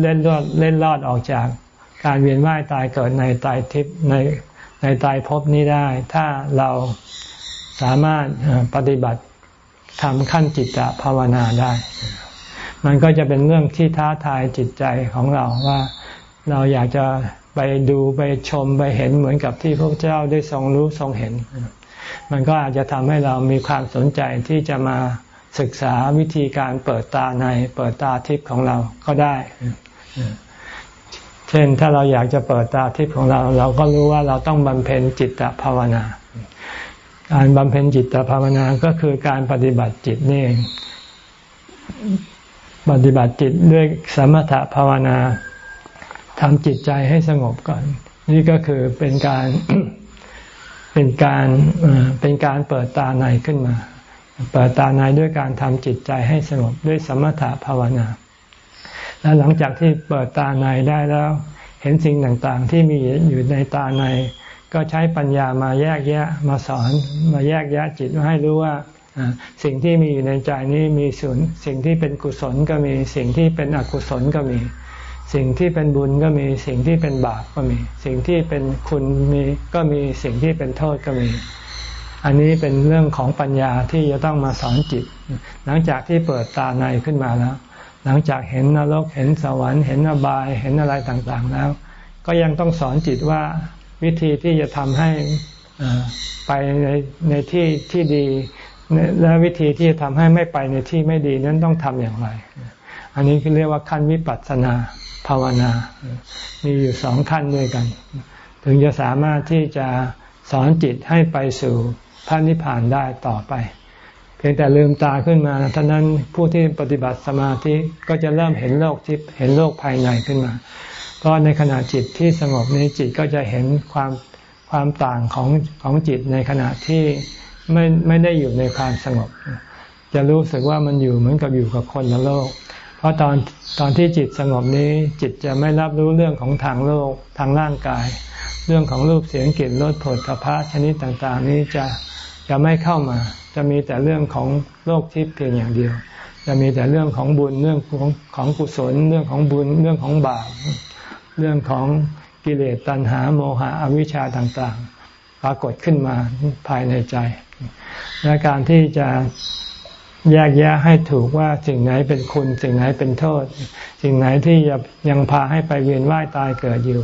เล่นรอดเล่นรอดออกจากการเวียนว่ายตายเกิดในตายทิพในในตายพบนี้ได้ ถ้าเรา สามารถปฏิบัติทำขั้นจิตตภาวนาได้ มันก็จะเป็นเรื่องที่ท้าทายจิตใจของเราว่าเราอยากจะไปดูไปชมไปเห็นเหมือนกับที่พระเจ้าได้ทรงรู้ทรงเห็น มันก็อาจจะทำให้เรามีความสนใจที่จะมาศึกษาวิธีการเปิดตาในเปิดตาทิพย์ของเราก็ได้ เช่นถ้าเราอยากจะเปิดตาทิพย์ของเรา เราก็รู้ว่าเราต้องบำเพ็ญจิตตภาวนา การบำเพ็ญจิตภาวนาก็คือการปฏิบัติจิตนี่เองปฏิบัติจิตด้วยสมถะภาวนาทำจิตใจให้สงบก่อน นี่ก็คือเป็นการเป็นการเป็นการเปิดตาในขึ้นมา เปิดตาในด้วยการทำจิตใจให้สงบด้วยสมถะภาวนา แล้วหลังจากที่เปิดตาในได้แล้ว เห็นสิ่งต่างๆ ที่มีอยู่ในตาใน ก็ใช้ปัญญามาแยกแยะมาสอนมาแยกแยะจิตให้รู้ว่าสิ่งที่มีอยู่ในใจนี้มีส่วนสิ่งที่เป็นกุศลก็มีสิ่งที่เป็นอกุศลก็มี สิ่งที่เป็นบุญก็มีสิ่งที่เป็นบาปก็มี สิ่งที่เป็นคุณมีก็มีสิ่งที่เป็นโทษก็มี อันนี้เป็นเรื่องของปัญญาที่จะต้องมาสอนจิต หลังจากที่เปิดตาในขึ้นมาแล้ว หลังจากเห็นนรกเห็นสวรรค์เห็นอบายเห็นอะไรต่างๆแล้ว ก็ยังต้องสอนจิตว่า วิธีที่จะทำให้ไปในในที่ที่ดี และวิธีที่จะทำให้ไม่ไปในที่ไม่ดีนั้นต้องทำอย่างไร อันนี้คือเรียกว่าขั้นวิปัสสนาภาวนา มีอยู่สองขั้นด้วยกัน ถึงจะสามารถที่จะสอนจิตให้ไปสู่พระนิพพานได้ต่อไป เพียงแต่ลืมตาขึ้นมาเท่านั้นผู้ที่ปฏิบัติสมาธิก็จะเริ่มเห็นโลกทิพย์เห็นโลกภายในขึ้นมา เพราะในขณะจิตที่สงบนี้จิตก็จะเห็นความความต่างของของจิตในขณะที่ไม่ไม่ได้อยู่ในความสงบ จะรู้สึกว่ามันอยู่เหมือนกับอยู่กับคนละโลก เพราะตอนตอนที่จิตสงบนี้จิตจะไม่รับรู้เรื่องของทางโลกทางร่างกาย เรื่องของรูปเสียงกลิ่นรสผลพระชนิดต่างๆ นี้จะจะไม่เข้ามา จะมีแต่เรื่องของโลกทิพย์เพียงอย่างเดียว จะมีแต่เรื่องของบุญเรื่องของของกุศลเรื่องของบุญเรื่องของบาป เรื่องของกิเลสตัณหาโมหะอวิชชาต่างๆ ปรากฏขึ้นมาภายในใจ และการที่จะแยกแยะให้ถูกว่าสิ่งไหนเป็นคุณ สิ่งไหนเป็นโทษ สิ่งไหนที่ยังพาให้ไปเวียนว่ายตายเกิดอยู่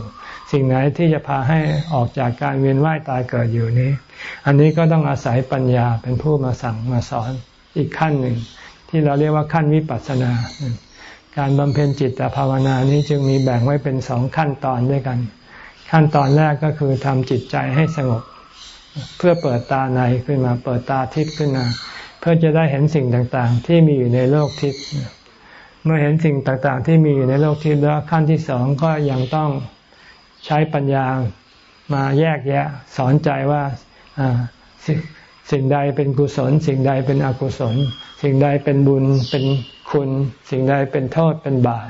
สิ่งไหนที่จะพาให้ออกจากการเวียนว่ายตายเกิดอยู่นี้ อันนี้ก็ต้องอาศัยปัญญาเป็นผู้มาสั่งมาสอนอีกขั้นหนึ่ง ที่เราเรียกว่าขั้นวิปัสสนา การบำเพ็ญจิตภาวนานี้จึงมีแบ่งไว้เป็นสองขั้นตอนด้วยกัน ขั้นตอนแรกก็คือทำจิตใจให้สงบ เพื่อเปิดตาในขึ้นมาเปิดตาทิพย์ขึ้นมา เพื่อจะได้เห็นสิ่งต่างๆ ที่มีอยู่ในโลกทิพย์เมื่อเห็นสิ่งต่างๆ ที่มีอยู่ในโลกทิพย์แล้วขั้นที่สองก็ยังต้องใช้ปัญญามาแยกแยะ สอนใจว่าสิ่งใดเป็นกุศล สิ่งใดเป็นอกุศล สิ่งใดเป็นบุญเป็น คุณสิ่งใดเป็นโทษเป็นบาป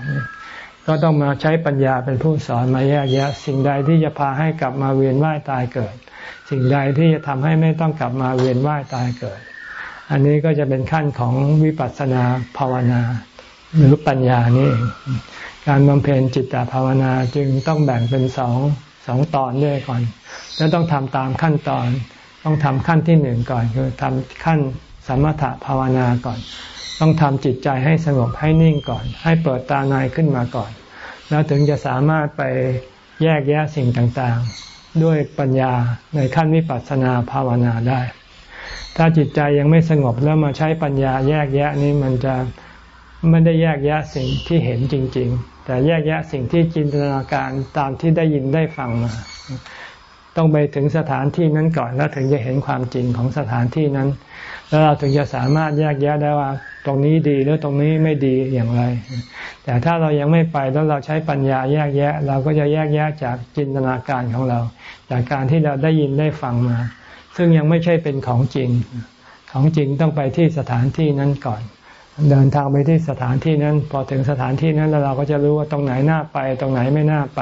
ก็ต้องมาใช้ปัญญาเป็นผู้สอนมาแยกแยะ สิ่งใดที่จะพาให้กลับมาเวียนว่ายตายเกิด สิ่งใดที่จะทำให้ไม่ต้องกลับมาเวียนว่ายตายเกิด อันนี้ก็จะเป็นขั้นของวิปัสสนาภาวนา หรือปัญญานี่ การบำเพ็ญจิตตภาวนาจึงต้องแบ่งเป็นสองสองตอนด้วยก่อน แล้วต้องทำตามขั้นตอน ต้องทำขั้นที่หนึ่งก่อนคือทำขั้นสมถะภาวนาก่อน ต้องทำจิตใจให้สงบให้นิ่งก่อน ให้เปิดตาในขึ้นมาก่อน แล้วถึงจะสามารถไปแยกแยะสิ่งต่างๆ ด้วยปัญญาในขั้นวิปัสสนาภาวนาได้ ถ้าจิตใจยังไม่สงบแล้วมาใช้ปัญญาแยกแยะนี้มันจะไม่ได้แยกแยะสิ่งที่เห็นจริง ๆ แต่แยกแยะสิ่งที่จินตนาการตามที่ได้ยินได้ฟังมา ต้องไปถึงสถานที่นั้นก่อนแล้วถึงจะเห็นความจริงของสถานที่นั้น แล้วเราถึงจะสามารถแยกแยะได้ว่า ตรงนี้ดีแล้วตรงนี้ไม่ดีอย่างไร แต่ถ้าเรายังไม่ไปแล้วเราใช้ปัญญาแยกแยะ เราก็จะแยกแยะจากจินตนาการของเรา จากการที่เราได้ยินได้ฟังมา ซึ่งยังไม่ใช่เป็นของจริง ของจริงต้องไปที่สถานที่นั้นก่อน เดินทางไปที่สถานที่นั้น พอถึงสถานที่นั้นแล้วเราก็จะรู้ว่าตรงไหนน่าไป ตรงไหนไม่น่าไป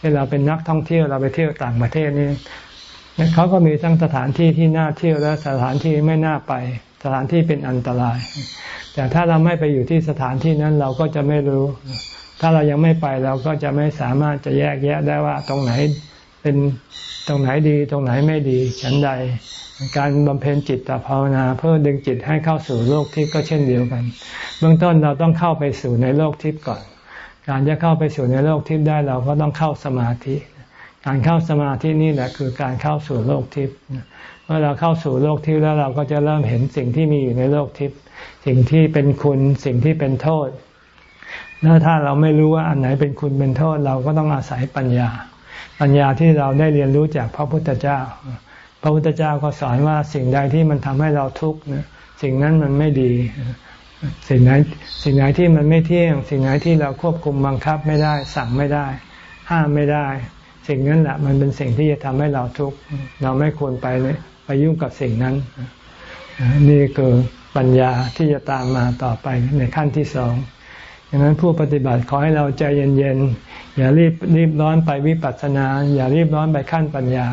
ที่เราเป็นนักท่องเที่ยวเราไปเที่ยวต่างประเทศนี่เขาก็มีทั้งสถานที่ที่น่าเที่ยวและสถานที่ไม่น่าไป สถานที่เป็นอันตราย แต่ถ้าเราไม่ไปอยู่ที่สถานที่นั้นเราก็จะไม่รู้ ถ้าเรายังไม่ไปเราก็จะไม่สามารถจะแยกแยะได้ว่าตรงไหนเป็นตรงไหนดีตรงไหนไม่ดี ฉันใด การบำเพ็ญจิตตภาวนา เพื่อดึงจิตให้เข้าสู่โลกทิพย์ก็เช่นเดียวกัน เบื้องต้นเราต้องเข้าไปสู่ในโลกทิพย์ก่อน การจะเข้าไปสู่ในโลกทิพย์ได้เราก็ต้องเข้าสมาธิ การเข้าสมาธินี่แหละคือการเข้าสู่โลกทิพย์ เมื่อเราเข้าสู่โลกทิพย์แล้วเราก็จะเริ่มเห็นสิ่งที่มีอยู่ในโลกทิพย์สิ่งที่เป็นคุณสิ่งที่เป็นโทษแล้วถ้าเราไม่รู้ว่าอันไหนเป็นคุณเป็นโทษเราก็ต้องอาศัยปัญญา ปัญญาที่เราได้เรียนรู้จากพระพุทธเจ้า พระพุทธเจ้าก็สอนว่าสิ่งใดที่มันทำให้เราทุกข์สิ่งนั้นมันไม่ดี สิ่งไหนสิ่งไหนที่มันไม่เที่ยง สิ่งไหนที่เราควบคุมบังคับไม่ได้ สั่งไม่ได้ ห้ามไม่ได้ สิ่งนั้นแหละมันเป็นสิ่งที่จะทำให้เราทุกข์เราไม่ควรไป ไปยุ่งกับสิ่งนั้น นี่คือปัญญาที่จะตามมาต่อไปในขั้นที่สองดังนั้นผู้ปฏิบัติขอให้เราใจเย็นๆ อย่ารีบรีบร้อนไปวิปัสสนา อย่ารีบร้อนไปขั้นปัญญา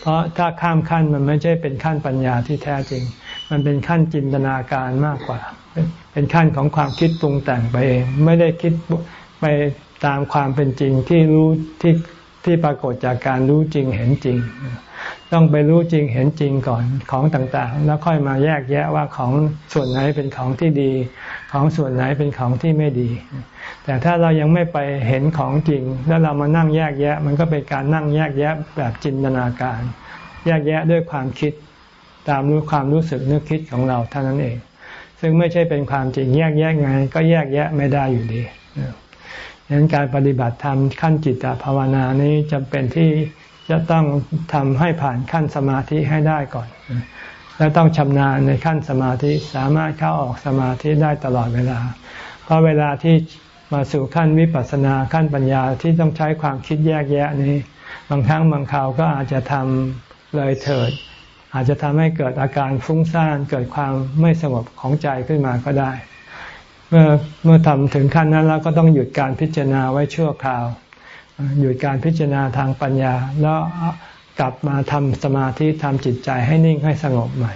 เพราะถ้าข้ามขั้นมันไม่ใช่เป็นขั้นปัญญาที่แท้จริง มันเป็นขั้นจินตนาการมากกว่า เป็นขั้นของความคิดปรุงแต่งไปเอง ไม่ได้คิดไปตามความเป็นจริงที่รู้ที่ที่ปรากฏจากการรู้จริงเห็นจริง ต้องไปรู้จริงเห็นจริงก่อนของต่างๆ แล้วค่อยมาแยกแยะว่าของส่วนไหนเป็นของที่ดี ของส่วนไหนเป็นของที่ไม่ดี แต่ถ้าเรายังไม่ไปเห็นของจริง แล้วเรามานั่งแยกแยะ มันก็เป็นการนั่งแยกแยะแบบจินตนาการ แยกแยะด้วยความคิดตามรู้ความรู้สึกนึกคิดของเราเท่านั้นเอง ซึ่งไม่ใช่เป็นความจริงแยกแยะไง ก็แยกแยะไม่ได้อยู่ดีดังนั้นการปฏิบัติธรรมขั้นจิตภาวนานี้จำเป็นที่ จะต้องทำให้ผ่านขั้นสมาธิให้ได้ก่อน และต้องชำนาญในขั้นสมาธิสามารถเข้าออกสมาธิได้ตลอดเวลา เพราะเวลาที่มาสู่ขั้นวิปัสสนาขั้นปัญญาที่ต้องใช้ความคิดแยกแยะนี้ บางครั้งบางคราวก็อาจจะทำเลยเถิด อาจจะทำให้เกิดอาการฟุ้งซ่านเกิดความไม่สงบของใจขึ้นมาก็ได้ เมื่อเมื่อทำถึงขั้นนั้นแล้วก็ต้องหยุดการพิจารณาไว้ชั่วคราว หยุดการพิจารณาทางปัญญา แล้วกลับมาทำสมาธิทำจิตใจให้นิ่งให้สงบใหม่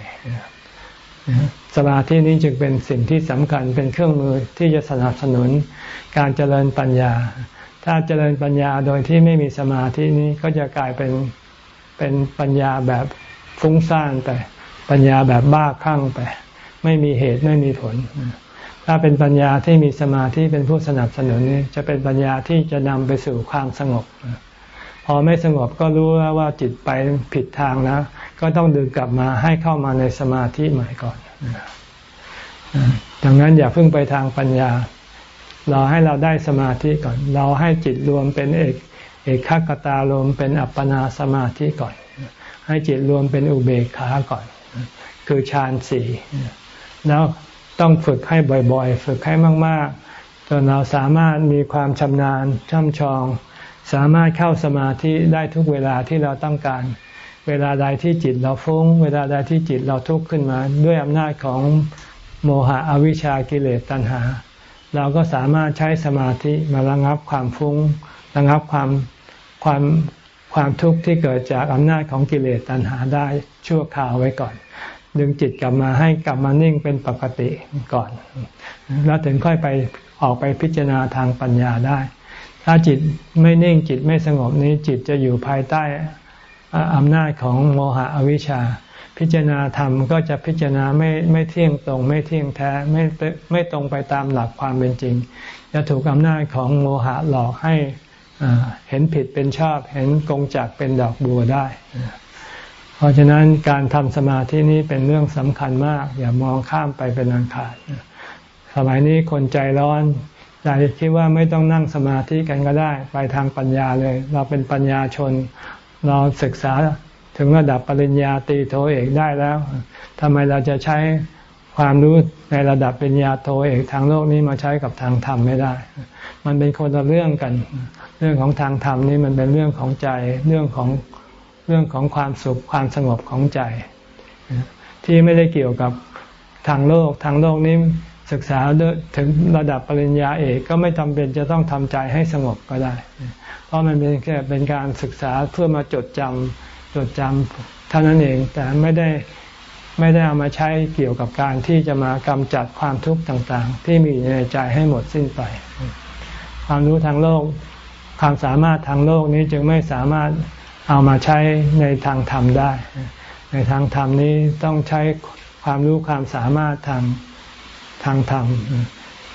สมาธินี้จึงเป็นสิ่งที่สำคัญเป็นเครื่องมือที่จะสนับสนุนการเจริญปัญญา ถ้าเจริญปัญญาโดยที่ไม่มีสมาธินี้ก็จะกลายเป็นเป็นปัญญาแบบฟุ้งซ่านไป ปัญญาแบบบ้าคลั่งไป ไม่มีเหตุไม่มีผล ถ้าเป็นปัญญาที่มีสมาธิเป็นผู้สนับสนุนนี้จะเป็นปัญญาที่จะนำไปสู่ความสงบ พอไม่สงบก็รู้แล้วว่าจิตไปผิดทางแล้วก็ต้องดึงกลับมาให้เข้ามาในสมาธิใหม่ก่อน ดังนั้นอย่าเพิ่งไปทางปัญญา เรอให้เราได้สมาธิก่อน เราให้จิตรวมเป็นเอกเอกขกตารวมเป็นอัปปนาสมาธิก่อน ให้จิตรวมเป็นอุเบกขาก่อน คือฌานสี่แล้ว ต้องฝึกให้บ่อยๆ ฝึกให้มากๆ จนเราสามารถมีความชำนาญช่ำชอง สามารถเข้าสมาธิได้ทุกเวลาที่เราต้องการ เวลาใดที่จิตเราฟุง้ง เวลาใดที่จิตเราทุกข์ขึ้นมา ด้วยอำนาจของโมหะอวิชชากิเลสตัณหา เราก็สามารถใช้สมาธิมาระงับความฟุง้ง ระงับความความความทุกข์ที่เกิดจากอำนาจของกิเลสตัณหาได้ชั่วคราวไว้ก่อน ดึงจิตกลับมาให้กลับมานิ่งเป็นปกติก่อน แล้วถึงค่อยไปออกไปพิจารณาทางปัญญาได้ ถ้าจิตไม่นิ่งจิตไม่สงบนี้จิตจะอยู่ภายใต้อำนาจของโมหะอวิชชา พิจารณาธรรมก็จะพิจารณาไม่ไม่เที่ยงตรง ไม่เที่ยงแท้ไม่ไม่ตรงไปตามหลักความเป็นจริง จะถูกอำนาจของโมหะหลอกให้เห็นผิดเป็นชอบ เห็นกงจักเป็นดอกบัวได้ ราะฉะนั้นการทำสมาธินี้เป็นเรื่องสำคัญมาก อย่ามองข้ามไปเป็นอันขาดสมัยนี้คนใจร้อนใจคิดว่าไม่ต้องนั่งสมาธิกันก็ได้ ไปทางปัญญาเลย เราเป็นปัญญาชน เราศึกษาถึงระดับปริญญาตีโทเอกได้แล้วทำไมเราจะใช้ความรู้ในระดับปริญญาโทเอกทางโลกนี้มาใช้กับทางธรรมไม่ได้ มันเป็นคนละเรื่องกัน เรื่องของทางธรรมนี่มันเป็นเรื่องของใจเรื่องของ รื่องของความสุขความสงบของใจ ที่ไม่ได้เกี่ยวกับทางโลกทางโลกนี้ศึกษาถึงระดับปริญญาเอกก็ไม่จำเป็นจะต้องทำใจให้สงบก็ได้ เพราะมันเป็นแค่เป็นการศึกษาเพื่อมาจดจำจดจำเท่านั้นเองแต่ไม่ได้ไม่ได้เอามาใช้เกี่ยวกับการที่จะมากำจัดความทุกข์ต่างๆ ที่มีในใจให้หมดสิ้นไป ความรู้ทางโลก ความสามารถทางโลกนี้จึงไม่สามารถ เอามาใช้ในทางธรรมได้ ในทางธรรมนี้ต้องใช้ความรู้ความสามารถทางทางธรรม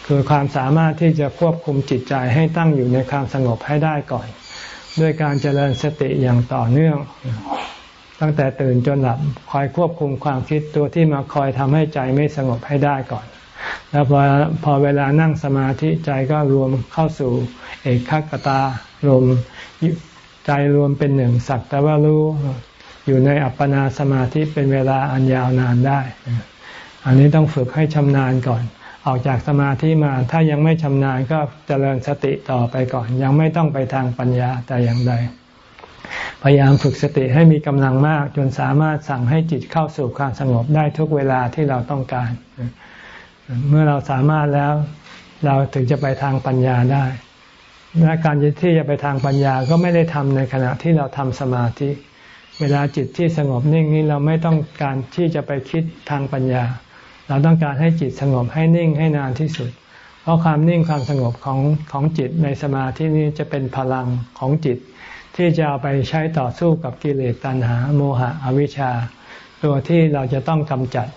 คือความสามารถที่จะควบคุมจิตใจให้ตั้งอยู่ในความสงบให้ได้ก่อน ด้วยการเจริญสติอย่างต่อเนื่อง ตั้งแต่ตื่นจนหลับคอยควบคุมความคิดตัวที่มาคอยทำให้ใจไม่สงบให้ได้ก่อน แล้วพอพอเวลานั่งสมาธิใจก็รวมเข้าสู่เอกขคตารม ใจรวมเป็นหนึ่งสักแต่ว่ารู้อยู่ในอัปปนาสมาธิเป็นเวลาอันยาวนานได้ อันนี้ต้องฝึกให้ชำนาญก่อน ออกจากสมาธิมาถ้ายังไม่ชำนาญก็เจริญสติต่อไปก่อน ยังไม่ต้องไปทางปัญญาแต่อย่างใด พยายามฝึกสติให้มีกำลังมาก จนสามารถสั่งให้จิตเข้าสู่ความสงบได้ทุกเวลาที่เราต้องการ เมื่อเราสามารถแล้วเราถึงจะไปทางปัญญาได้ และการที่จะไปทางปัญญาก็ไม่ได้ทำในขณะที่เราทำสมาธิ เวลาจิตที่สงบนิ่งนี้เราไม่ต้องการที่จะไปคิดทางปัญญา เราต้องการให้จิตสงบให้นิ่งให้นานที่สุด เพราะความนิ่งความสงบของของจิตในสมาธินี้จะเป็นพลังของจิต ที่จะเอาไปใช้ต่อสู้กับกิเลสตัณหา โมหะอวิชชา ตัวที่เราจะต้องกำจัด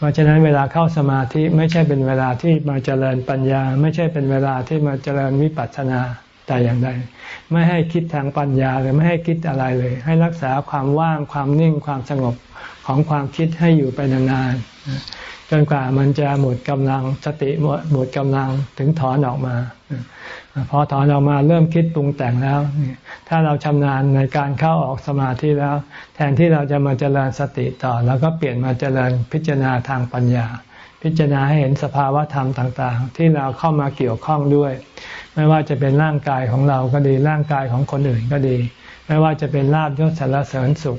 เพราะฉะนั้นเวลาเข้าสมาธิไม่ใช่เป็นเวลาที่มาเจริญปัญญา ไม่ใช่เป็นเวลาที่มาเจริญวิปัสสนา แต่อย่างใดไม่ให้คิดทางปัญญาหรือไม่ให้คิดอะไรเลย ให้รักษาความว่างความนิ่งความสงบของความคิดให้อยู่ไปนานๆจนกว่ามันจะหมดกำลังสติหมดหมดกำลังถึงถอนออกมาพอถอนออกมาเริ่มคิดปรุงแต่งแล้ว ถ้าเราชำนาญในการเข้าออกสมาธิแล้ว แทนที่เราจะมาเจริญสติต่อเราก็เปลี่ยนมาเจริญพิจารณาทางปัญญา พิจารณาให้เห็นสภาวะธรรมต่าง ๆ ที่เราเข้ามาเกี่ยวข้องด้วย ไม่ว่าจะเป็นร่างกายของเราก็ดีร่างกายของคนอื่นก็ดี ไม่ว่าจะเป็นลาบยศสารเสริญสุข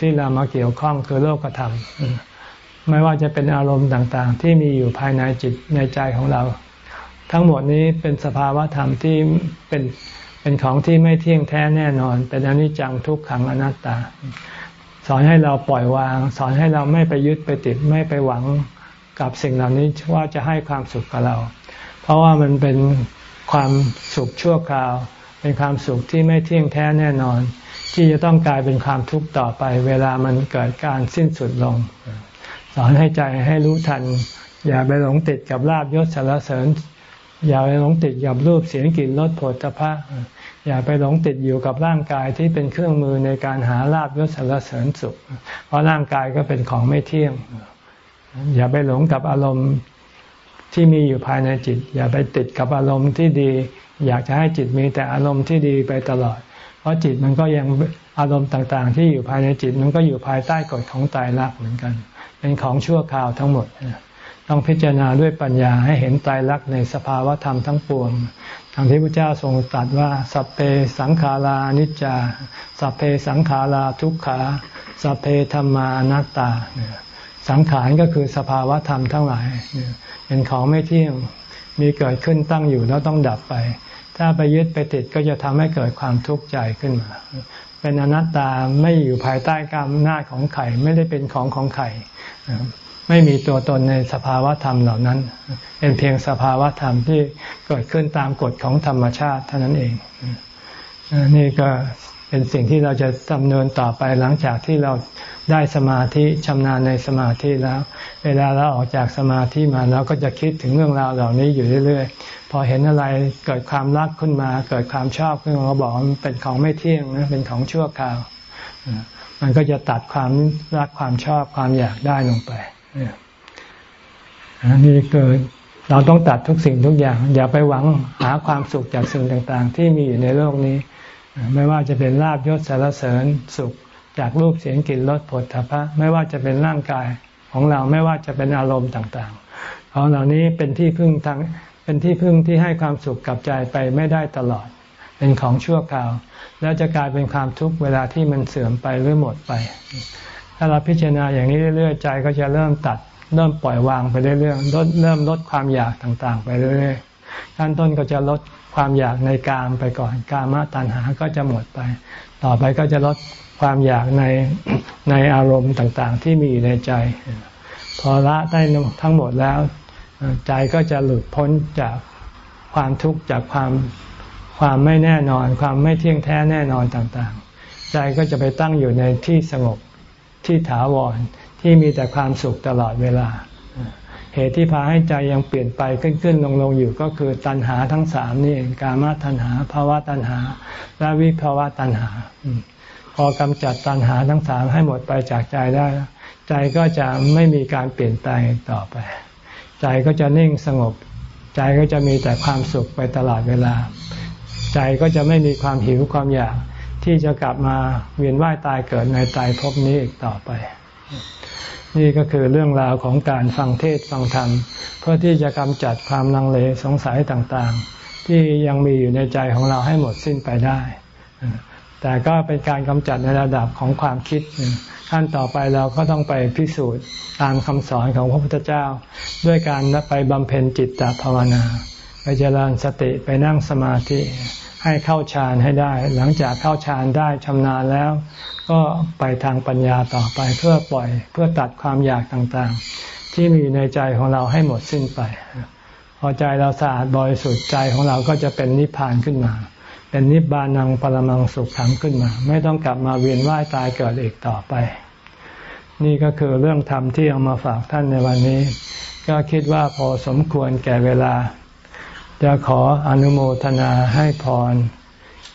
ที่เรามาเกี่ยวข้องคือโลกธรรมไม่ว่าจะเป็นอารมณ์ต่างๆ ที่มีอยู่ภายในจิตในใจของเรา ทั้งหมดนี้เป็นสภาวะธรรมที่เป็นเป็นของที่ไม่เที่ยงแท้แน่นอน เป็นอนิจจังทุกขังอนัตตา สอนให้เราปล่อยวาง สอนให้เราไม่ไปยึดไปติดไม่ไปหวังกับสิ่งเหล่านี้ว่าจะให้ความสุขกับเรา เพราะว่ามันเป็น ความสุขชั่วคราว เป็นความสุขที่ไม่เที่ยงแท้แน่นอน ที่จะต้องกลายเป็นความทุกข์ต่อไป เวลามันเกิดการสิ้นสุดลง สอนให้ใจให้รู้ทัน อย่าไปหลงติดกับลาบยศสารเสริญ อย่าไปหลงติดกับรูปเสียงกลิ่นรสผลตภะอย่าไปหลงติดอยู่กับร่างกายที่เป็นเครื่องมือในการหาลาบยศสารเสริญสุข เพราะร่างกายก็เป็นของไม่เที่ยง อย่าไปหลงกับอารมณ์ ที่มีอยู่ภายในจิต อย่าไปติดกับอารมณ์ที่ดี อยากจะให้จิตมีแต่อารมณ์ที่ดีไปตลอด เพราะจิตมันก็ยังอารมณ์ต่างๆ ที่อยู่ภายในจิตมันก็อยู่ภายใต้กฎของตายรักเหมือนกัน เป็นของชั่วคราวทั้งหมด ต้องพิจารณาด้วยปัญญาให้เห็นตายรักในสภาวะธรรมทั้งปวงทางที่พระเจ้าทรงตรัสว่า สัพเพสังขารานิจจา สัพเพสังขาราทุกขา สัพเพธรรมานัตตา สังขารก็คือสภาวะธรรมทั้งหลายเป็นของไม่เที่ยงมีเกิดขึ้นตั้งอยู่แล้วต้องดับไป ถ้าไปยึดไปติดก็จะทำให้เกิดความทุกข์ใจขึ้นมา เป็นอนัตตาไม่อยู่ภายใต้กรรมหน้าของไข่ไม่ได้เป็นของของไข่ไม่มีตัวตนในสภาวะธรรมเหล่านั้น เป็นเพียงสภาวะธรรมที่เกิดขึ้นตามกฎของธรรมชาติเท่านั้นเองนี่ก็ เป็นสิ่งที่เราจะดำเนินต่อไปหลังจากที่เราได้สมาธิชำนาญในสมาธิแล้ว เวลาเราออกจากสมาธิมาเราก็จะคิดถึงเรื่องราวเหล่านี้อยู่เรื่อยๆ พอเห็นอะไรเกิดความรักขึ้นมา เกิดความชอบขึ้นมาเราบอกมันเป็นของไม่เที่ยงนะเป็นของชั่วคราว มันก็จะตัดความรักความชอบความอยากได้ลงไปนนี้คือเราต้องตัดทุกสิ่งทุกอย่าง อย่าไปหวังหาความสุขจากสิ่งต่างๆ ที่มีอยู่ในโลกนี้ ไม่ว่าจะเป็นลาบยศสารเสริญสุขจากรูปเสียงกลิ่นรสผลทพะไม่ว่าจะเป็นร่างกายของเราไม่ว่าจะเป็นอารมณ์ต่างๆของเหล่านี้เป็นที่พึ่งทางเป็นที่พึ่งที่ให้ความสุขกับใจไปไม่ได้ตลอด เป็นของชั่วคราว แล้วจะกลายเป็นความทุกข์เวลาที่มันเสื่อมไปหรือหมดไป ถ้าเราพิจารณาอย่างนี้เรื่อยๆใจก็จะเริ่มตัด เริ่มปล่อยวางไปเรื่อยๆลดเริ่มลดความอยากต่างๆ ไปเรื่อยๆขั้นต้นก็จะลด ความอยากในกามไปก่อน กามตัณหาก็จะหมดไป ต่อไปก็จะลดความอยากในในอารมณ์ต่างๆ ที่มีอยู่ในใจ พอละได้ทั้งหมดแล้ว ใจก็จะหลุดพ้นจากความทุกข์จากความความไม่แน่นอน ความไม่เที่ยงแท้แน่นอนต่างๆ ใจก็จะไปตั้งอยู่ในที่สงบที่ถาวรที่มีแต่ความสุขตลอดเวลา เหตุที่พาให้ใจยังเปลี่ยนไปขึ้นขึ้นลงลงอยู่ก็คือตัณหาทั้งสามนี่เองกามตัณหาภาวะตัณหา และวิภาวะตัณหา พอกำจัดตัณหาทั้งสามให้หมดไปจากใจได้ ใจก็จะไม่มีการเปลี่ยนแปลงต่อไป ใจก็จะนิ่งสงบ ใจก็จะมีแต่ความสุขไปตลอดเวลา ใจก็จะไม่มีความหิวความอยากที่จะกลับมาเวียนว่ายตายเกิดในตายภพนี้อีกต่อไป นี่ก็คือเรื่องราวของการฟังเทศฟังธรรม เพื่อที่จะกำจัดความลังเลสงสัยต่างๆ ที่ยังมีอยู่ในใจของเราให้หมดสิ้นไปได้ แต่ก็เป็นการกำจัดในระดับของความคิด ขั้นต่อไปเราก็ต้องไปพิสูจน์ตามคำสอนของพระพุทธเจ้า ด้วยการไปบำเพ็ญจิตตภาวนา ไปเจริญสติไปนั่งสมาธิให้เข้าฌานให้ได้ หลังจากเข้าฌานได้ชำนาญแล้วก็ไปทางปัญญาต่อไปเพื่อปล่อยเพื่อตัดความอยากต่างๆ ที่มีในใจของเราให้หมดสิ้นไป พอใจเราสะอาดบริสุทธิ์ใจของเราก็จะเป็นนิพพานขึ้นมา เป็นนิบานังปรมังสุขขังขึ้นมา ไม่ต้องกลับมาเวียนว่ายตายเกิดอีกต่อไป นี่ก็คือเรื่องธรรมที่เอามาฝากท่านในวันนี้ ก็คิดว่าพอสมควรแก่เวลา จะขออนุโมทนาให้พร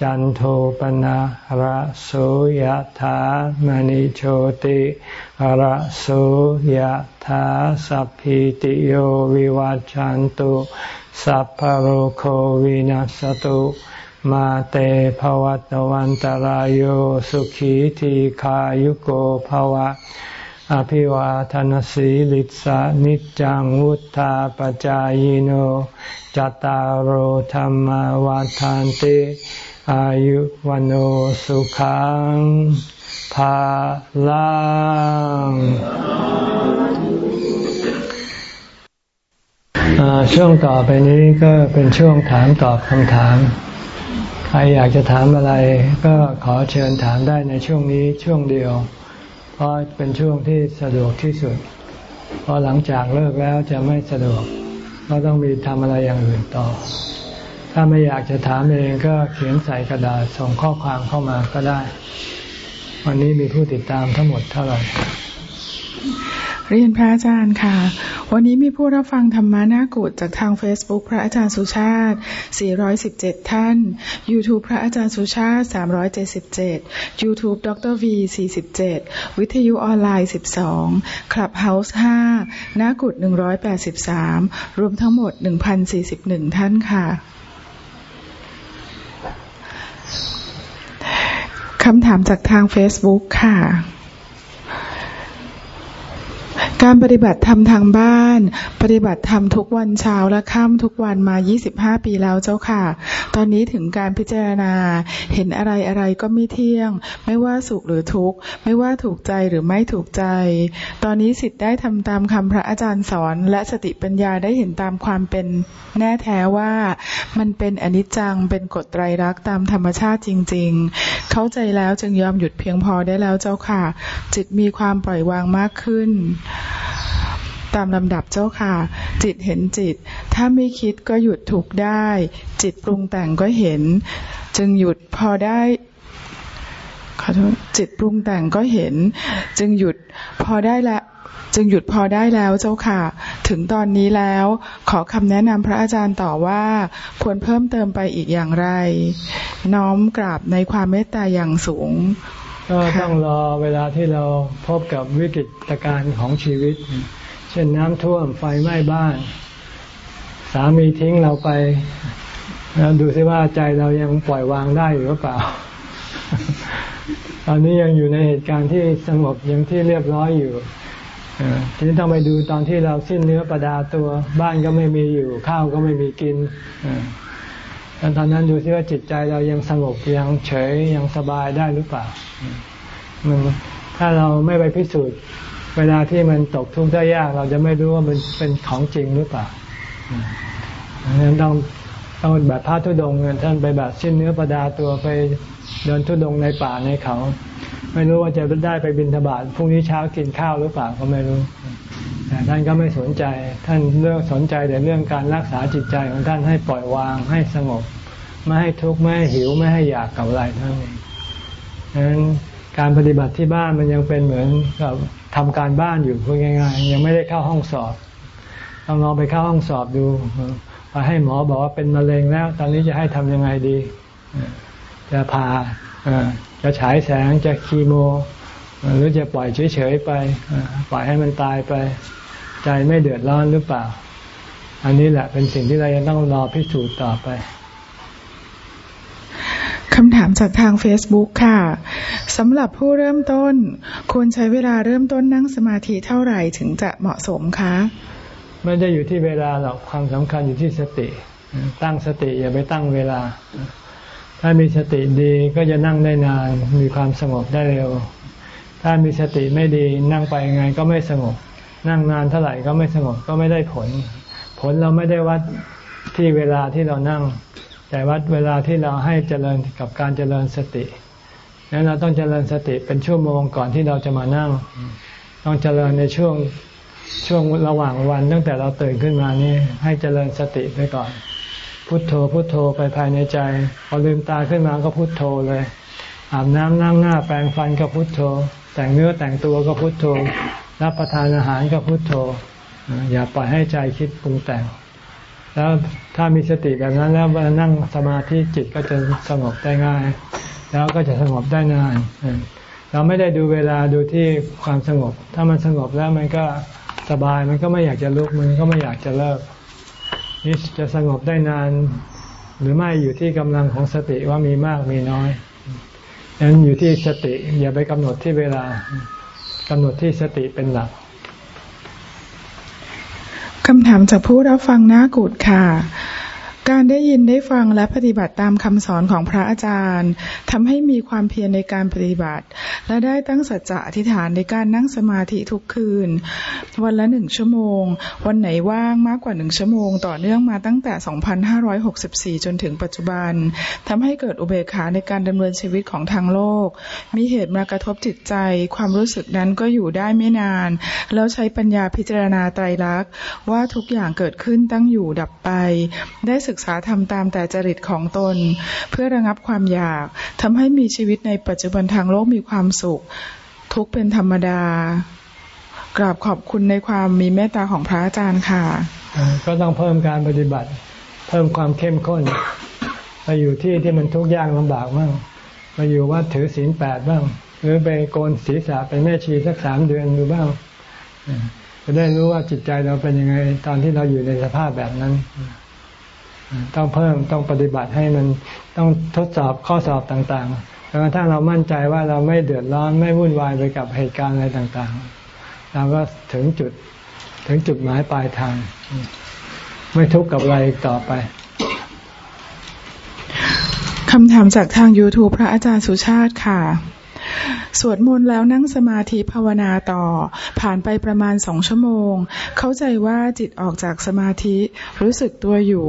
จันโทปนะระโสยธามณิโชติระโสยธาสัพพิติโยวิวัจจันตุสัพพโรโควินัสตุมาเตภวัตวันตารโยสุขีทีขายุโกภวะ อภิวาทนสีลิสานิจังวุธาปจายโนจตารโธรรมวาทานติ อายุวันโอสุขังภาลังช่วงต่อไปนี้ก็เป็นช่วงถามตอบคำถาม ใครอยากจะถามอะไรก็ขอเชิญถามได้ในช่วงนี้ช่วงเดียว เพราะเป็นช่วงที่สะดวกที่สุด เพราะหลังจากเลิกแล้วจะไม่สะดวก ก็ต้องมีทำอะไรอย่างอื่นต่อ ถ้าไม่อยากจะถามเองก็เขียนใส่กระดาษส่งข้อความเข้ามาก็ได้ วันนี้มีผู้ติดตามทั้งหมดเท่าไหร่เรียนพระอาจารย์ค่ะ วันนี้มีผู้รับฟังธรรมานากุฏจากทาง Facebook พระอาจารย์สุชาติ 417 ท่าน YouTube พระอาจารย์สุชาติ 377 YouTube ดร V 47 วิทยุออนไลน์ 12 Clubhouse 5นากุฏ183 รวมทั้งหมด 1,041 ท่านค่ะ คำถามจากทาง Facebook ค่ะ การปฏิบัติธรรมทางบ้าน ปฏิบัติธรรมทุกวันเช้าและค่ำทุกวันมา 25 ปีแล้วเจ้าค่ะ ตอนนี้ถึงการพิจารณา เห็นอะไรอะไรก็ไม่เที่ยง ไม่ว่าสุขหรือทุกข์ ไม่ว่าถูกใจหรือไม่ถูกใจ ตอนนี้สิทธิ์ได้ทำตามคำพระอาจารย์สอน และสติปัญญาได้เห็นตามความเป็นแน่แท้ว่า มันเป็นอนิจจัง เป็นกฎไตรลักษณ์ตามธรรมชาติจริง ๆ เข้าใจแล้วจึงยอมหยุดเพียงพอได้แล้วเจ้าค่ะจิตมีความปล่อยวางมากขึ้นตามลำดับเจ้าค่ะ จิตเห็นจิต ถ้าไม่คิดก็หยุดถูกได้ จิตปรุงแต่งก็เห็น จึงหยุดพอได้ขอโทษจิตปรุงแต่งก็เห็น จึงหยุดพอได้ละจึงหยุดพอได้แล้วเจ้าค่ะ ถึงตอนนี้แล้ว ขอคำแนะนำพระอาจารย์ต่อว่า ควรเพิ่มเติมไปอีกอย่างไร น้อมกราบในความเมตตาอย่างสูง ก็ต้องรอเวลาที่เราพบกับวิกฤตการณ์ของชีวิต เช่นน้ำท่วมไฟไหม้บ้าน สามีทิ้งเราไปแล้วดูซิว่าใจเรายังปล่อยวางได้หรือเปล่า ตอนนี้ยังอยู่ในเหตุการณ์ที่สงบยังที่เรียบร้อยอยู่ทีนี้ต้องไปดูตอนที่เราสิ้นเนื้อประดาตัว บ้านก็ไม่มีอยู่ ข้าวก็ไม่มีกิน แล้วตอนนั้นดูซิว่าจิตใจเรายังสงบยังเฉยยังสบายได้หรือเปล่า มันถ้าเราไม่ไปพิสูจน์ เวลาที่มันตกทุกข์ได้ยาก เราจะไม่รู้ว่ามันเป็นของจริงหรือเปล่าดังนั้นต้องต้องแบบพระทุดงเงินท่านไปแบบสิ้นเนื้อประดาตัวไปเดินทุดงในป่าในเขา ไม่รู้ว่าจะได้ไปบินธบาตพรุ่งนี้เช้ากินข้าวหรือเปล่าก็ไม่รู้ แต่ท่านก็ไม่สนใจ ท่านเรื่องสนใจแต่เรื่องการรักษาจิตใจของท่านให้ปล่อยวางให้สงบ ไม่ให้ทุกข์ไม่ให้หิวไม่ให้อยากกับอะไรทั้งนี้ดังนั้นการปฏิบัติที่บ้านมันยังเป็นเหมือนกับทำการบ้านอยู่พูดง่ายๆยังไม่ได้เข้าห้องสอบต้องลองไปเข้าห้องสอบดูไปให้หมอบอกว่าเป็นมะเร็งแล้ว ตอนนี้จะให้ทำยังไงดี จะผ่าจะฉายแสงจะคีโม หรือจะปล่อยเฉยๆไปปล่อยให้มันตายไป ใจไม่เดือดร้อนหรือเปล่า อันนี้แหละเป็นสิ่งที่เรายังต้องรอพิสูจน์ต่อไปคำถามจากทาง Facebook ค่ะสำหรับผู้เริ่มต้น ควรใช้เวลาเริ่มต้นนั่งสมาธิเท่าไหร่ถึงจะเหมาะสมคะ ไม่ได้อยู่ที่เวลาหรอกความสำคัญอยู่ที่สติ ตั้งสติอย่าไปตั้งเวลา ถ้ามีสติดีก็จะนั่งได้นาน มีความสงบได้เร็ว ถ้ามีสติไม่ดีนั่งไปยังไงก็ไม่สงบ นั่งนานเท่าไหร่ก็ไม่สงบก็ไม่ได้ผล ผลเราไม่ได้วัดที่เวลาที่เรานั่ง แต่วัดเวลาที่เราให้เจริญกับการเจริญสติฉนั้นเราต้องเจริญสติเป็นชั่วโมงก่อนที่เราจะมานั่ง ต้องเจริญในช่วงช่วงระหว่างวันตั้งแต่เราตื่นขึ้นมานี่ให้เจริญสติไปก่อน พุทโธพุทโธไปภายในใจ พอลืมตาขึ้นมาก็พุทโธเลยอาบน้ำนั่งหน้าแปรงฟันก็พุทโธ แต่งเนื้อแต่งตัวก็พุทโธ รับประทานอาหารก็พุทโธ อย่าปล่อยให้ใจคิดปรุงแต่ง แล้วถ้ามีสติแบบนั้นแล้วนั่งสมาธิจิตก็จะสงบได้ง่าย แล้วก็จะสงบได้นานเราไม่ได้ดูเวลาดูที่ความสงบ ถ้ามันสงบแล้วมันก็สบายมันก็ไม่อยากจะลุกมันก็ไม่อยากจะเลิกนี่จะสงบได้นาน หรือไม่อยู่ที่กำลังของสติว่ามีมากมีน้อยนั้นอยู่ที่สติอย่าไปกำหนดที่เวลา กำหนดที่สติเป็นหลักคำถามจากผู้รับฟังหน้ากูดค่ะ การได้ยินได้ฟังและปฏิบัติตามคำสอนของพระอาจารย์ทำให้มีความเพียรในการปฏิบัติ และได้ตั้งสัจจะอธิษฐานในการนั่งสมาธิทุกคืน วันละหนึ่งชั่วโมง วันไหนว่างมากกว่าหนึ่งชั่วโมง ต่อเนื่องมาตั้งแต่ 2564 จนถึงปัจจุบันทำให้เกิดอุเบกขาในการดำเนินชีวิตของทางโลก มีเหตุมากระทบจิตใจ ความรู้สึกนั้นก็อยู่ได้ไม่นาน แล้วใช้ปัญญาพิจารณาไตรลักษณ์ว่าทุกอย่างเกิดขึ้นตั้งอยู่ดับไปได้ศึกึกษาทำตามแต่จริตของตน เพื่อระงับความอยากทำให้มีชีวิตในปัจจุบันทางโลกมีความสุข ทุกเป็นธรรมดา กราบขอบคุณในความมีเมตตาของพระอาจารย์ค่ะ ก็ต้องเพิ่มการปฏิบัติ เพิ่มความเข้มข้นไปอยู่ที่ที่มันทุกข์ยากลำบากบ้างมาอยู่วัดถือศีลแปดบ้าง หรือไปโกนศีรษะไปแม่ชีสักสามเดือนดูบ้างจะได้รู้ว่าจิตใจเราเป็นยังไง ตอนที่เราอยู่ในสภาพแบบนั้น ต้องเพิ่มต้องปฏิบัติให้มันต้องทดสอบข้อสอบต่างๆจนกระทั่งเรามั่นใจว่าเราไม่เดือดร้อนไม่วุ่นวายไปกับเหตุการณ์อะไรต่างๆ เราก็ถึงจุดถึงจุดหมายปลายทาง ไม่ทุกข์กับอะไรต่อไปคำถามจากทาง YouTube พระอาจารย์สุชาติค่ะ สวดมนต์แล้วนั่งสมาธิภาวนาต่อ ผ่านไปประมาณสองชั่วโมง เข้าใจว่าจิตออกจากสมาธิรู้สึกตัวอยู่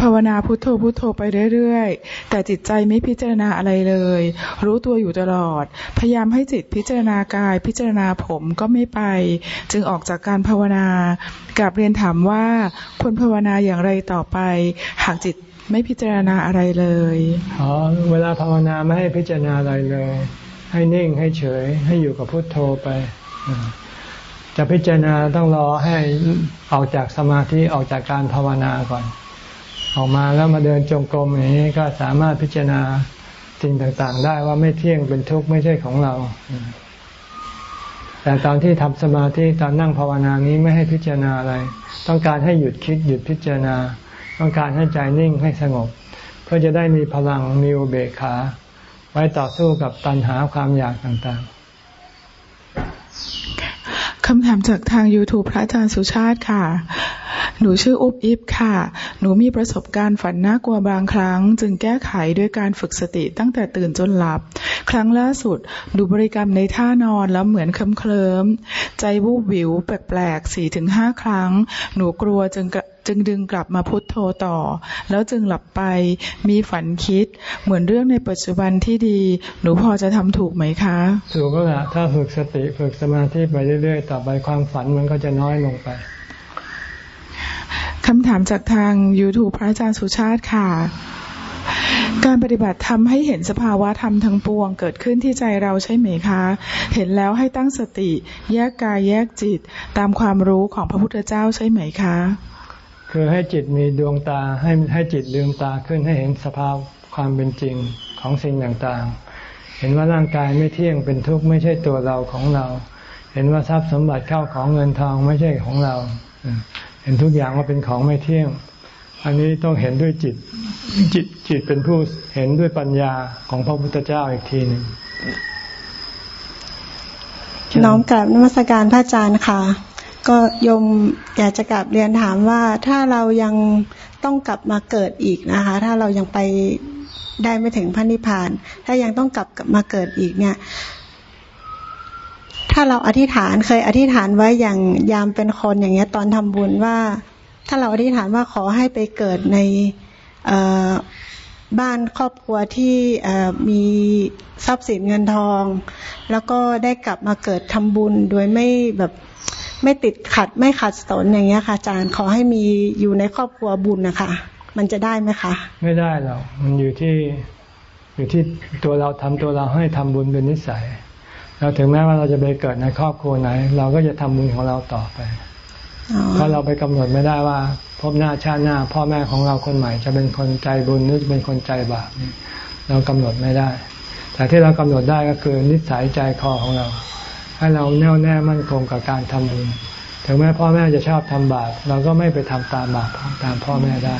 ภาวนาพุทโธพุทโธไปเรื่อยๆ แต่จิตใจไม่พิจารณาอะไรเลย รู้ตัวอยู่ตลอด พยายามให้จิตพิจารณากายพิจารณาผมก็ไม่ไป จึงออกจากการภาวนากลับเรียนถามว่าควรภาวนาอย่างไรต่อไป หากจิตไม่พิจารณาอะไรเลย อ๋อ เวลาภาวนาไม่ให้พิจารณาอะไรเลย ให้นิ่งให้เฉย ให้อยู่กับพุทโธไป จะพิจารณาต้องรอให้ออกจากสมาธิออกจากการภาวนาก่อน ออกมาแล้วมาเดินจงกรมอย่างนี้ก็สามารถพิจารณาสิ่งต่างๆ ได้ว่าไม่เที่ยงเป็นทุกข์ไม่ใช่ของเรา แต่ตอนที่ทำสมาธิตอนนั่งภาวนานี้ไม่ให้พิจารณาอะไร ต้องการให้หยุดคิดหยุดพิจารณา ต้องการให้ใจนิ่งให้สงบ เพื่อจะได้มีพลังมีอุเบกขา ไว้ต่อสู้กับตัณหาความอยากต่างๆ คำถามจากทาง YouTube พระอาจารย์สุชาติค่ะ หนูชื่ออุบอิบค่ะ หนูมีประสบการณ์ฝันน่ากลัวบางครั้ง จึงแก้ไขด้วยการฝึกสติตั้งแต่ตื่นจนหลับ ครั้งล่าสุดดูบริกรรมในท่านอนแล้วเหมือนเคลิ้มใจวูบวิวแปลกๆสี่ถึงห้าครั้ง หนูกลัวจึง จึงดึงกลับมาพุทโธต่อ แล้วจึงหลับไปมีฝันคิดเหมือนเรื่องในปัจจุบันที่ดี หนูพอจะทำถูกไหมคะถูกก็แหละถ้าฝึกสติฝึกสมาธิไปเรื่อยๆ ต่อไปความฝันมันก็จะน้อยลงไปคำถามจากทาง YouTube พระอาจารย์สุชาติค่ะการปฏิบัติทำให้เห็นสภาวะธรรมทั้งปวงเกิดขึ้นที่ใจเราใช่ไหมคะ เห็นแล้วให้ตั้งสติ แยกกายแยกจิต ตามความรู้ของพระพุทธเจ้าใช่ไหมคะ คือให้จิตมีดวงตาให้ให้จิตลืมตาขึ้นให้เห็นสภาพความเป็นจริงของสิ่งต่างๆ เห็นว่าร่างกายไม่เที่ยงเป็นทุกข์ไม่ใช่ตัวเราของเรา เห็นว่าทรัพย์สมบัติเข้าของเงินทองไม่ใช่ของเรา เห็นทุกอย่างว่าเป็นของไม่เที่ยง อันนี้ต้องเห็นด้วยจิต จิตจิตเป็นผู้เห็นด้วยปัญญาของพระพุทธเจ้าอีกทีหนึ่งน้อมกราบนมัสการพระอาจารย์ค่ะ ก็ยมอยากจะกลับเรียนถามว่าถ้าเรายังต้องกลับมาเกิดอีกนะคะ ถ้าเรายังไปได้ไม่ถึงพระนิพพาน ถ้ายังต้องกลับมาเกิดอีกเนี่ย ถ้าเราอธิษฐานเคยอธิษฐานไว้อย่างยามเป็นคนอย่างเงี้ย ตอนทำบุญว่า ถ้าเราอธิษฐานว่าขอให้ไปเกิดในบ้านครอบครัวที่มีทรัพย์สินเงินทอง แล้วก็ได้กลับมาเกิดทำบุญโดยไม่แบบ ไม่ติดขัดไม่ขัดสนอย่างเงี้ยค่ะอาจารย์ขอให้มีอยู่ในครอบครัวบุญนะคะ มันจะได้ไหมคะ ไม่ได้หรอกมันอยู่ที่อยู่ที่ตัวเราทำตัวเราให้ทำบุญเป็นนิสัย เราถึงแม้ว่าเราจะไปเกิดในครอบครัวไหน เราก็จะทำบุญของเราต่อไปเพราะเราไปกำหนดไม่ได้ว่าพบหน้าชาติหน้า พ่อแม่ของเราคนใหม่จะเป็นคนใจบุญหรือจะเป็นคนใจบาปเรากำหนดไม่ได้ แต่ที่เรากำหนดได้ก็คือนิสัยใจคอของเรา ให้เราแน่วแน่มั่นคงกับการทำบุญ ถึงแม้พ่อแม่จะชอบทำบาปเราก็ไม่ไปทำตามบาปตามพ่อแม่ได้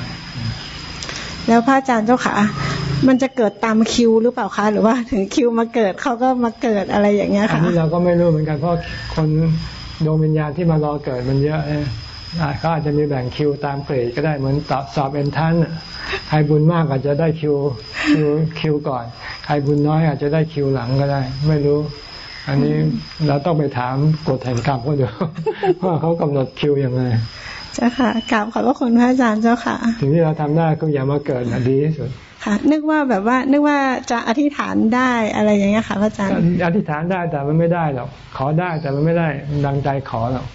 แล้วพระอาจารย์เจ้าค่ะ มันจะเกิดตามคิวหรือเปล่าคะ หรือว่าถึงคิวมาเกิดเขาก็มาเกิดอะไรอย่างเงี้ยค่ะอันนี้เราก็ไม่รู้เหมือนกันเพราะคนดวงวิญญาณที่มารอเกิดมันเยอะเขาอาจจะมีแบ่งคิวตามเกรดก็ได้เหมือนสอบสอบเอ็นทันใครบุญมากอาจจะได้คิวคิวคิวก่อน ใครบุญน้อยอาจจะได้คิวหลังก็ได้ ไม่รู้ อันนี้เราต้องไปถามกฎแห่งกรรมเขาดูว่าเขากำหนดคิวยังไงเจ้าค่ะกราบขอบพระคุณพระอาจารย์เจ้าค่ะถึงที่เราทำได้ก็อย่ามาเกิดนะดีที่สุดค่ะ นึกว่าแบบว่า นึกว่าจะอธิษฐานได้อะไรอย่างเงี้ยค่ะพระอาจารย์อธิษฐานได้แต่มันไม่ได้หรอกขอได้แต่มันไม่ได้ดังใจขอหรอก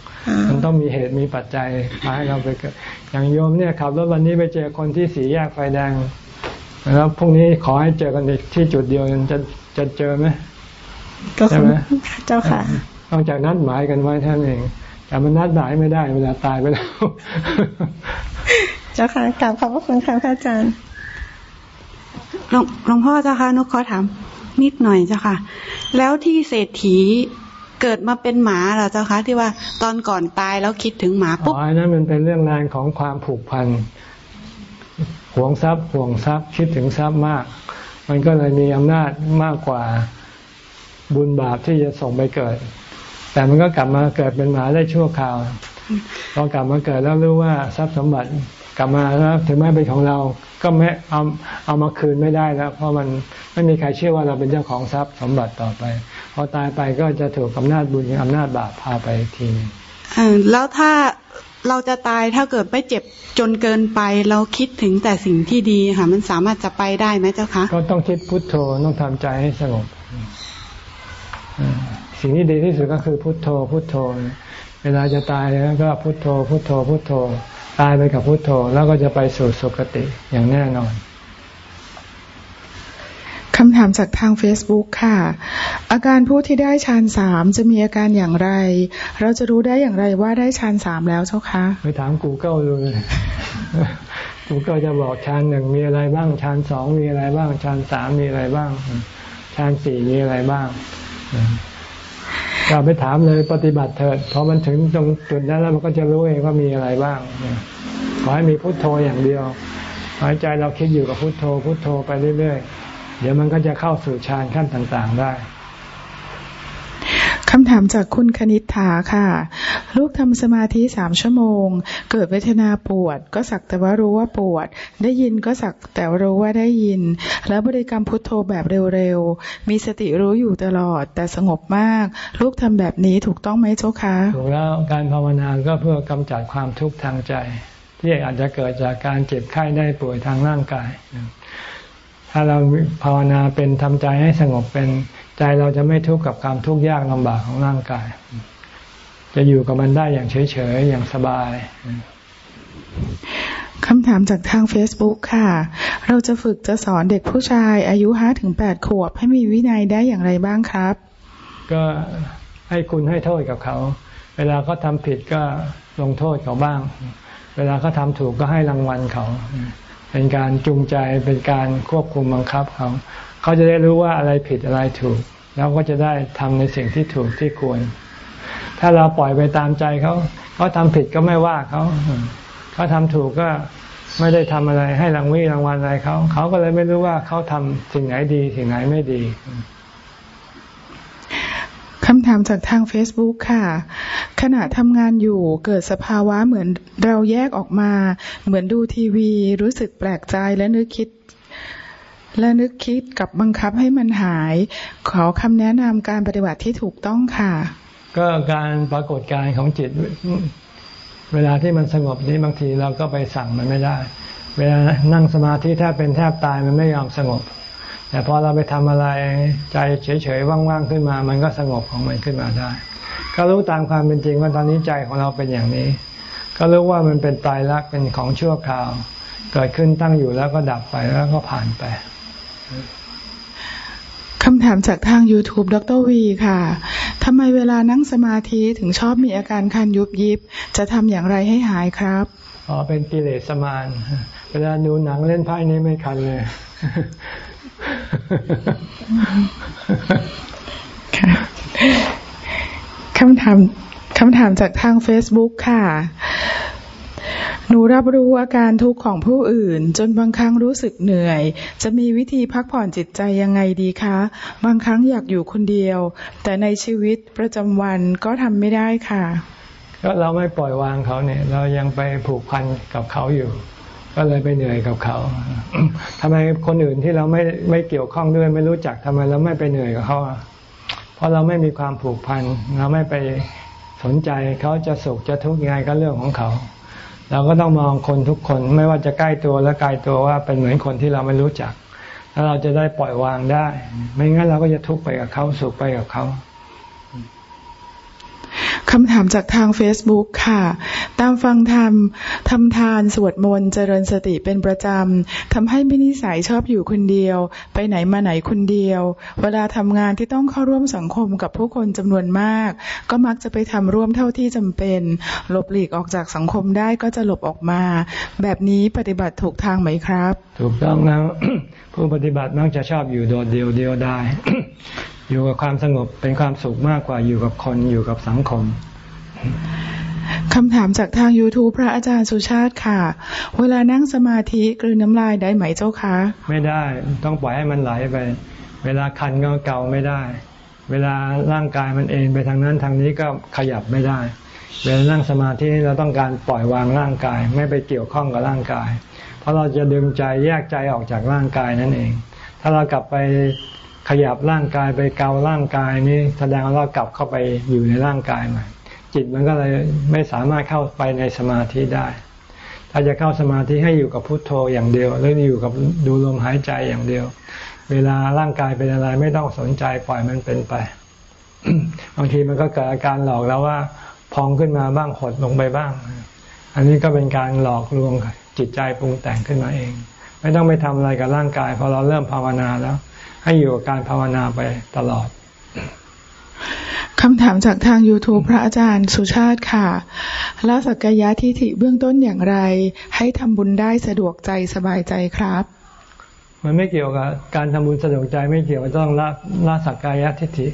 มันต้องมีเหตุมีปัจจัยมาให้เราไปเกิดอย่างโยมเนี่ยขับรถวันนี้ไปเจอคนที่สีแยกไฟแดงแล้วพรุ่งนี้ขอให้เจอกันที่จุดเดียวจะจะเจอไหม ใช่ไหมเจ้าค่ะนอกจากนัดหมายกันไว้ท่านเอง แต่มันนัดหมายไม่ได้เวลาตายไปแล้ว เจ้าค่ะกล่าวขอบพระคุณค่ะพระอาจารย์หลวงพ่อเจ้าค่ะนกขอถามนิดหน่อยเจ้าค่ะ แล้วที่เศรษฐีเกิดมาเป็นหมาเหรอเจ้าคะที่ว่าตอนก่อนตายแล้วคิดถึงหมาปุ๊บอ๋อนั้นมันเป็นเรื่องราวของความผูกพันห่วงทรัพย์ห่วงทรัพย์คิดถึงทรัพย์มาก มันก็เลยมีอำนาจมากกว่า บุญบาปที่จะส่งไปเกิด แต่มันก็กลับมาเกิดเป็นหมาได้ชั่วคราวพอกลับมาเกิดแล้วรู้ว่าทรัพย์สมบัติกลับมาแล้วถึงแม้เป็นของเราก็ไม่เอาเอามาคืนไม่ได้แล้ว เพราะมันไม่มีใครเชื่อว่าเราเป็นเจ้าของทรัพย์สมบัติต่อไป พอตายไปก็จะถูกอำนาจบุญอำนาจบาปพาไปทีนึงแล้วถ้าเราจะตายถ้าเกิดไม่เจ็บจนเกินไป เราคิดถึงแต่สิ่งที่ดีค่ะมันสามารถจะไปได้ไหมเจ้าคะก็ต้องคิดพุทโธต้องทำใจให้สงบ สิ่งที่ดีที่สุดก็คือพุทโธ พุทโธ เวลาจะตายแล้วก็พุทโธ พุทโธ พุทโธ ตายไปกับพุทโธ แล้วก็จะไปสู่สุคติอย่างแน่นอนคำถามจากทาง Facebook ค่ะ อาการผู้ที่ได้ฌานสามจะมีอาการอย่างไร เราจะรู้ได้อย่างไรว่าได้ฌานสามแล้วเจ้าคะไปถาม Google ดูเลย Google จะบอกฌานหนึ่งมีอะไรบ้างฌานสองมีอะไรบ้างฌานสามมีอะไรบ้างฌานสี่มีอะไรบ้าง อย่าไปถามเลยปฏิบัติเถิดพอมันถึงตรงจุดนั้นแล้วมันก็จะรู้เองว่ามีอะไรบ้างขอให้มีพุทโธอย่างเดียวหายใจเราคิดอยู่กับพุทโธ พุทโธไปเรื่อยๆเดี๋ยวมันก็จะเข้าสู่ฌานขั้นต่าง ๆ ได้ คำถามจากคุณคณิษฐาค่ะ ลูกทำสมาธิสามชั่วโมง เกิดเวทนาปวด ก็สักแต่ว่ารู้ว่าปวด ได้ยินก็สักแต่รู้ว่าได้ยิน แล้วบริกรรมพุทโธแบบเร็วๆ มีสติรู้อยู่ตลอด แต่สงบมาก ลูกทำแบบนี้ถูกต้องไหมเจ้าคะถูกแล้วการภาวนาก็เพื่อกำจัดความทุกข์ทางใจ ที่อาจจะเกิดจากการเจ็บไข้ได้ป่วยทางร่างกายถ้าเราภาวนาเป็นทำใจให้สงบเป็น ใจเราจะไม่ทุกข์กับความทุกข์ยากลำบากของร่างกาย จะอยู่กับมันได้อย่างเฉยๆ อย่างสบายคำถามจากทาง Facebook ค่ะ เราจะฝึกจะสอนเด็กผู้ชาย อายุห้าถึงแปดขวบ ให้มีวินัยได้อย่างไรบ้างครับ ก็ให้คุณให้โทษกับเขา เวลาเขาทำผิดก็ลงโทษเขาบ้าง เวลาเขาทาถูกก็ให้รางวัลเขา เป็นการจูงใจเป็นการควบคุมบังคับเขา เขาจะได้รู้ว่าอะไรผิดอะไรถูก แล้วก็จะได้ทำในสิ่งที่ถูกที่ควร ถ้าเราปล่อยไปตามใจเขาเขาทำผิดก็ไม่ว่าเขาเขาทำถูกก็ไม่ได้ทำอะไรให้รางวีรางวัลอะไรเขาเขาก็เลยไม่รู้ว่าเขาทำสิ่งไหนดีสิ่งไหนไม่ดีคำถามจากทาง Facebook ค่ะ ขณะทำงานอยู่เกิดสภาวะเหมือนเราแยกออกมา เหมือนดูทีวี รู้สึกแปลกใจและนึกคิด และนึกคิดกับบังคับให้มันหาย ขอคำแนะนำการปฏิบัติที่ถูกต้องค่ะ ก็การปรากฏการของจิต เวลาที่มันสงบนี้บางทีเราก็ไปสั่งมันไม่ได้ เวลานั่งสมาธิแทบเป็นแทบตายมันไม่ยอมสงบ แต่พอเราไปทำอะไรใจเฉยๆว่างๆขึ้นมา มันก็สงบของมันขึ้นมาได้ ก็รู้ตามความเป็นจริงว่าตอนนี้ใจของเราเป็นอย่างนี้ ก็รู้ว่ามันเป็นตายรักเป็นของชั่วคราว เกิดขึ้นตั้งอยู่แล้วก็ดับไปแล้วก็ผ่านไป คำถามจากทาง YouTube ดรวีค่ะ ทำไมเวลานั่งสมาธิถึงชอบมีอาการคันยุบยิบ จะทำอย่างไรให้หายครับ อ๋อ เป็นกิเลสมาน เวลาดูหนังเล่นไพ่นี้ไม่คันเลยคำถามคำถามจากทาง Facebook ค่ะ หนูรับรู้อาการทุกข์ของผู้อื่น จนบางครั้งรู้สึกเหนื่อย จะมีวิธีพักผ่อนจิตใจยังไงดีคะ บางครั้งอยากอยู่คนเดียว แต่ในชีวิตประจำวันก็ทำไม่ได้ค่ะ ก็เราไม่ปล่อยวางเขาเนี่ย เรายังไปผูกพันกับเขาอยู่ ก็เลยไปเหนื่อยกับเขาทำไมคนอื่นที่เราไม่ไม่เกี่ยวข้องด้วยไม่รู้จักทำไมเราไม่ไปเหนื่อยกับเขาเพราะเราไม่มีความผูกพันเราไม่ไปสนใจเขาจะสุขจะทุกข์ยังไงก็เรื่องของเขา เราก็ต้องมองคนทุกคนไม่ว่าจะใกล้ตัวและไกลตัวว่าเป็นเหมือนคนที่เราไม่รู้จัก แล้วเราจะได้ปล่อยวางได้ ไม่งั้นเราก็จะทุกข์ไปกับเขาสุขไปกับเขา คำถามจากทาง Facebook ค่ะ ตามฟังธรรมทำทานสวดมนต์เจริญสติเป็นประจำทำให้ไม่นิสัยชอบอยู่คนเดียว ไปไหนมาไหนคนเดียว เวลาทำงานที่ต้องเข้าร่วมสังคมกับผู้คนจำนวนมาก ก็มักจะไปทำร่วมเท่าที่จำเป็น หลบหลีกออกจากสังคมได้ก็จะหลบออกมา แบบนี้ปฏิบัติถูกทางไหมครับ ถูกต้องแล้วผู้ปฏิบัติมักจะชอบอยู่โดดเดียวเดียวได้ อยู่กับความสงบเป็นความสุขมากกว่าอยู่กับคนอยู่กับสังคมคำถามจากทาง YouTube พระอาจารย์สุชาติค่ะ เวลานั่งสมาธิกลืนน้ำลายได้ไหมเจ้าคะ ไม่ได้ต้องปล่อยให้มันไหลไป เวลาคันก็เกาไม่ได้ เวลาร่างกายมันเองไปทางนั้นทางนี้ก็ขยับไม่ได้ เวลานั่งสมาธิเราต้องการปล่อยวางร่างกาย ไม่ไปเกี่ยวข้องกับร่างกาย เพราะเราจะดึงใจแยกใจออกจากร่างกายนั่นเอง ถ้าเรากลับไป ขยับร่างกายไปเการ่างกายนี้แสดงว่าเรากลับเข้าไปอยู่ในร่างกายใหม่จิตมันก็เลยไม่สามารถเข้าไปในสมาธิได้ ถ้าจะเข้าสมาธิให้อยู่กับพุทโธอย่างเดียว หรืออยู่กับดูลมหายใจอย่างเดียว เวลาร่างกายเป็นอะไรไม่ต้องสนใจปล่อยมันเป็นไป บางทีมันก็เกิดอาการหลอกแล้วว่า พองขึ้นมาบ้างหดลงไปบ้าง อันนี้ก็เป็นการหลอกลวงจิตใจปรุงแต่งขึ้นมาเอง ไม่ต้องไปทำอะไรกับร่างกายพอเราเริ่มภาวนาแล้ว ให้อยู่กับการภาวนาไปตลอดคำถามจากทาง YouTube พระอาจารย์สุชาติค่ะละสักกายะทิฏฐิเบื้องต้นอย่างไร ให้ทำบุญได้สะดวกใจสบายใจครับ มันไม่เกี่ยวกับการทำบุญสะดวกใจไม่เกี่ยวต้องละละสักกายะทิฏฐิ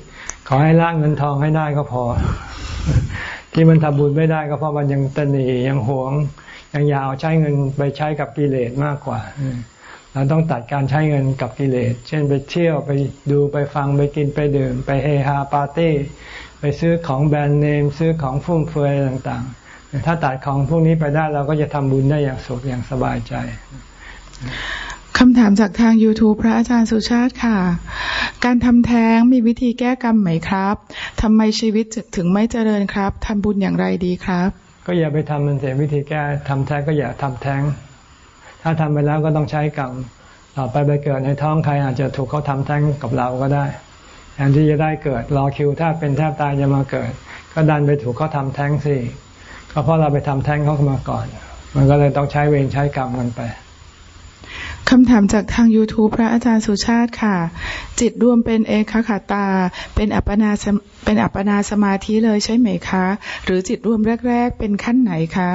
ขอให้ละเงินทองให้ได้ก็พอ ที่มันทำบุญไม่ได้ก็เพราะมันยังตนียังหวง ยังอยากเอาใช้เงินไปใช้กับกิเลสมากกว่า เราต้องตัดการใช้เงินกับกิเลส เช่นไปเที่ยวไปดูไปฟังไปกินไปดื่ม ไปเฮฮาปาร์ตี้ ไปซื้อของแบรนด์เนม ซื้อของฟุ่มเฟือยต่างๆ ถ้าตัดของพวกนี้ไปได้เราก็จะทำบุญได้อย่างสุขอย่างสบายใจคำถามจากทาง YouTube พระอาจารย์สุชาติค่ะ การทำแท้งมีวิธีแก้กรรมไหมครับทำไมชีวิตถึงไม่เจริญครับทำบุญอย่างไรดีครับ ก็อย่าไปทำมันเสียวิธีแก้ทำแท้งก็อย่าทำแท้ง ถ้าทำไปแล้วก็ต้องใช้กรรมต่อไปไปเกิดในท้องใครอาจจะถูกเขาทำแท้งกับเราก็ได้แทนที่จะได้เกิดรอคิวถ้าเป็นแทบตายจะมาเกิด ก็ดันไปถูกเขาทาแท้งสิก็เพราะเราไปทำแท้งเขามาก่อน มันก็เลยต้องใช้เวรใช้กรรมกันไปคำถามจากทาง YouTube พระอาจารย์สุชาติค่ะ จิตรวมเป็นเอกขาตา เป็นอัปปนาเป็นอัปปนาสมาธิเลยใช่ไหมคะ หรือจิตรวมแรก ๆ เป็นขั้นไหนคะ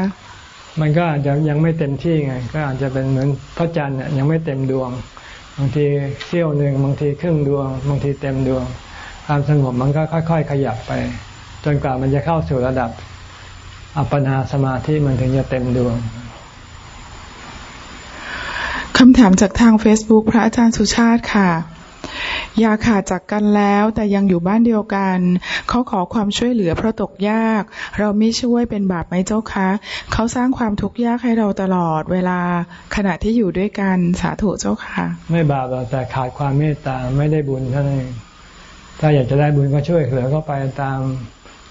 มันก็อาจจะยังไม่เต็มที่ไง ก็อาจจะเป็นเหมือนพระจันทร์เนี่ยยังไม่เต็มดวง บางทีเสี้ยวหนึ่งบางทีครึ่งดวง บางทีเต็มดวง ความสงบมันก็ค่อย ๆ ขยับไป จนกว่ามันจะเข้าสู่ระดับ อัปปนาสมาธิมันถึงจะเต็มดวงคำถามจากทาง Facebook พระอาจารย์สุชาติค่ะ อย่าขาดจากกันแล้วแต่ยังอยู่บ้านเดียวกัน เขาขอความช่วยเหลือเพราะตกยาก เราไม่ช่วยเป็นบาปไหมเจ้าคะ เขาสร้างความทุกข์ยากให้เราตลอดเวลาขณะที่อยู่ด้วยกันสาธุเจ้าค่ะ ไม่บาปแต่ขาดความเมตตาไม่ได้บุญเท่านั้นถ้าอยากจะได้บุญก็ช่วยเหลือเขาไปตาม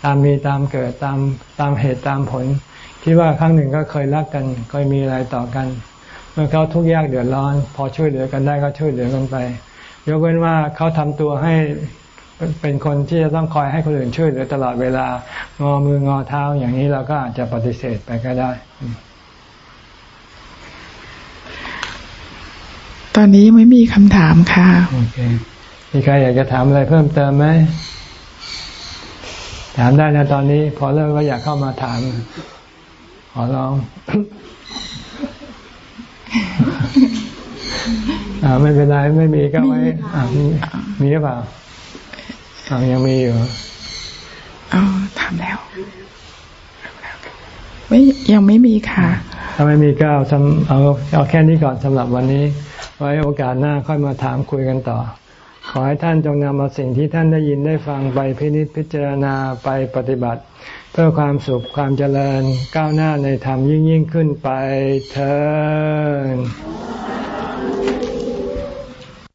ตามมีตามเกิดตามตามเหตุตามผลที่ว่าครั้งหนึ่งก็เคยรักกันเคยมีอะไรต่อกัน เมื่อเขาทุกข์ยากเดือดร้อน พอช่วยเหลือกันได้ก็ช่วยเหลือกันไป ยกเว้นว่าเขาทำตัวให้เป็นคนที่จะต้องคอยให้คนอื่นช่วยเหลือตลอดเวลางอมืองอเท้าอย่างนี้เราก็อาจจะปฏิเสธไปก็ได้ ตอนนี้ไม่มีคำถามค่ะโอเคมีใครอยากจะถามอะไรเพิ่มเติมไหมถามได้นะตอนนี้ พอเริ่มก็อยากเข้ามาถาม ขอร้อง อ่าไม่เป็นไรไม่มีก็ไว้อ่ามีมีหรือเปล่าอ่ายังมีอยู่อ๋อถามแล้วไม่ยังไม่มีค่ะ ถ้าไม่มีก็เอาเอาเอาแค่นี้ก่อนสำหรับวันนี้ ไว้โอกาสหน้าค่อยมาถามคุยกันต่อ ขอให้ท่านจงนำเอาสิ่งที่ท่านได้ยินได้ฟังไปพินิจพิจารณาไปปฏิบัติ เพื่อความสุขความเจริญก้าวหน้าในธรรมยิ่งยิ่งขึ้นไปเธอ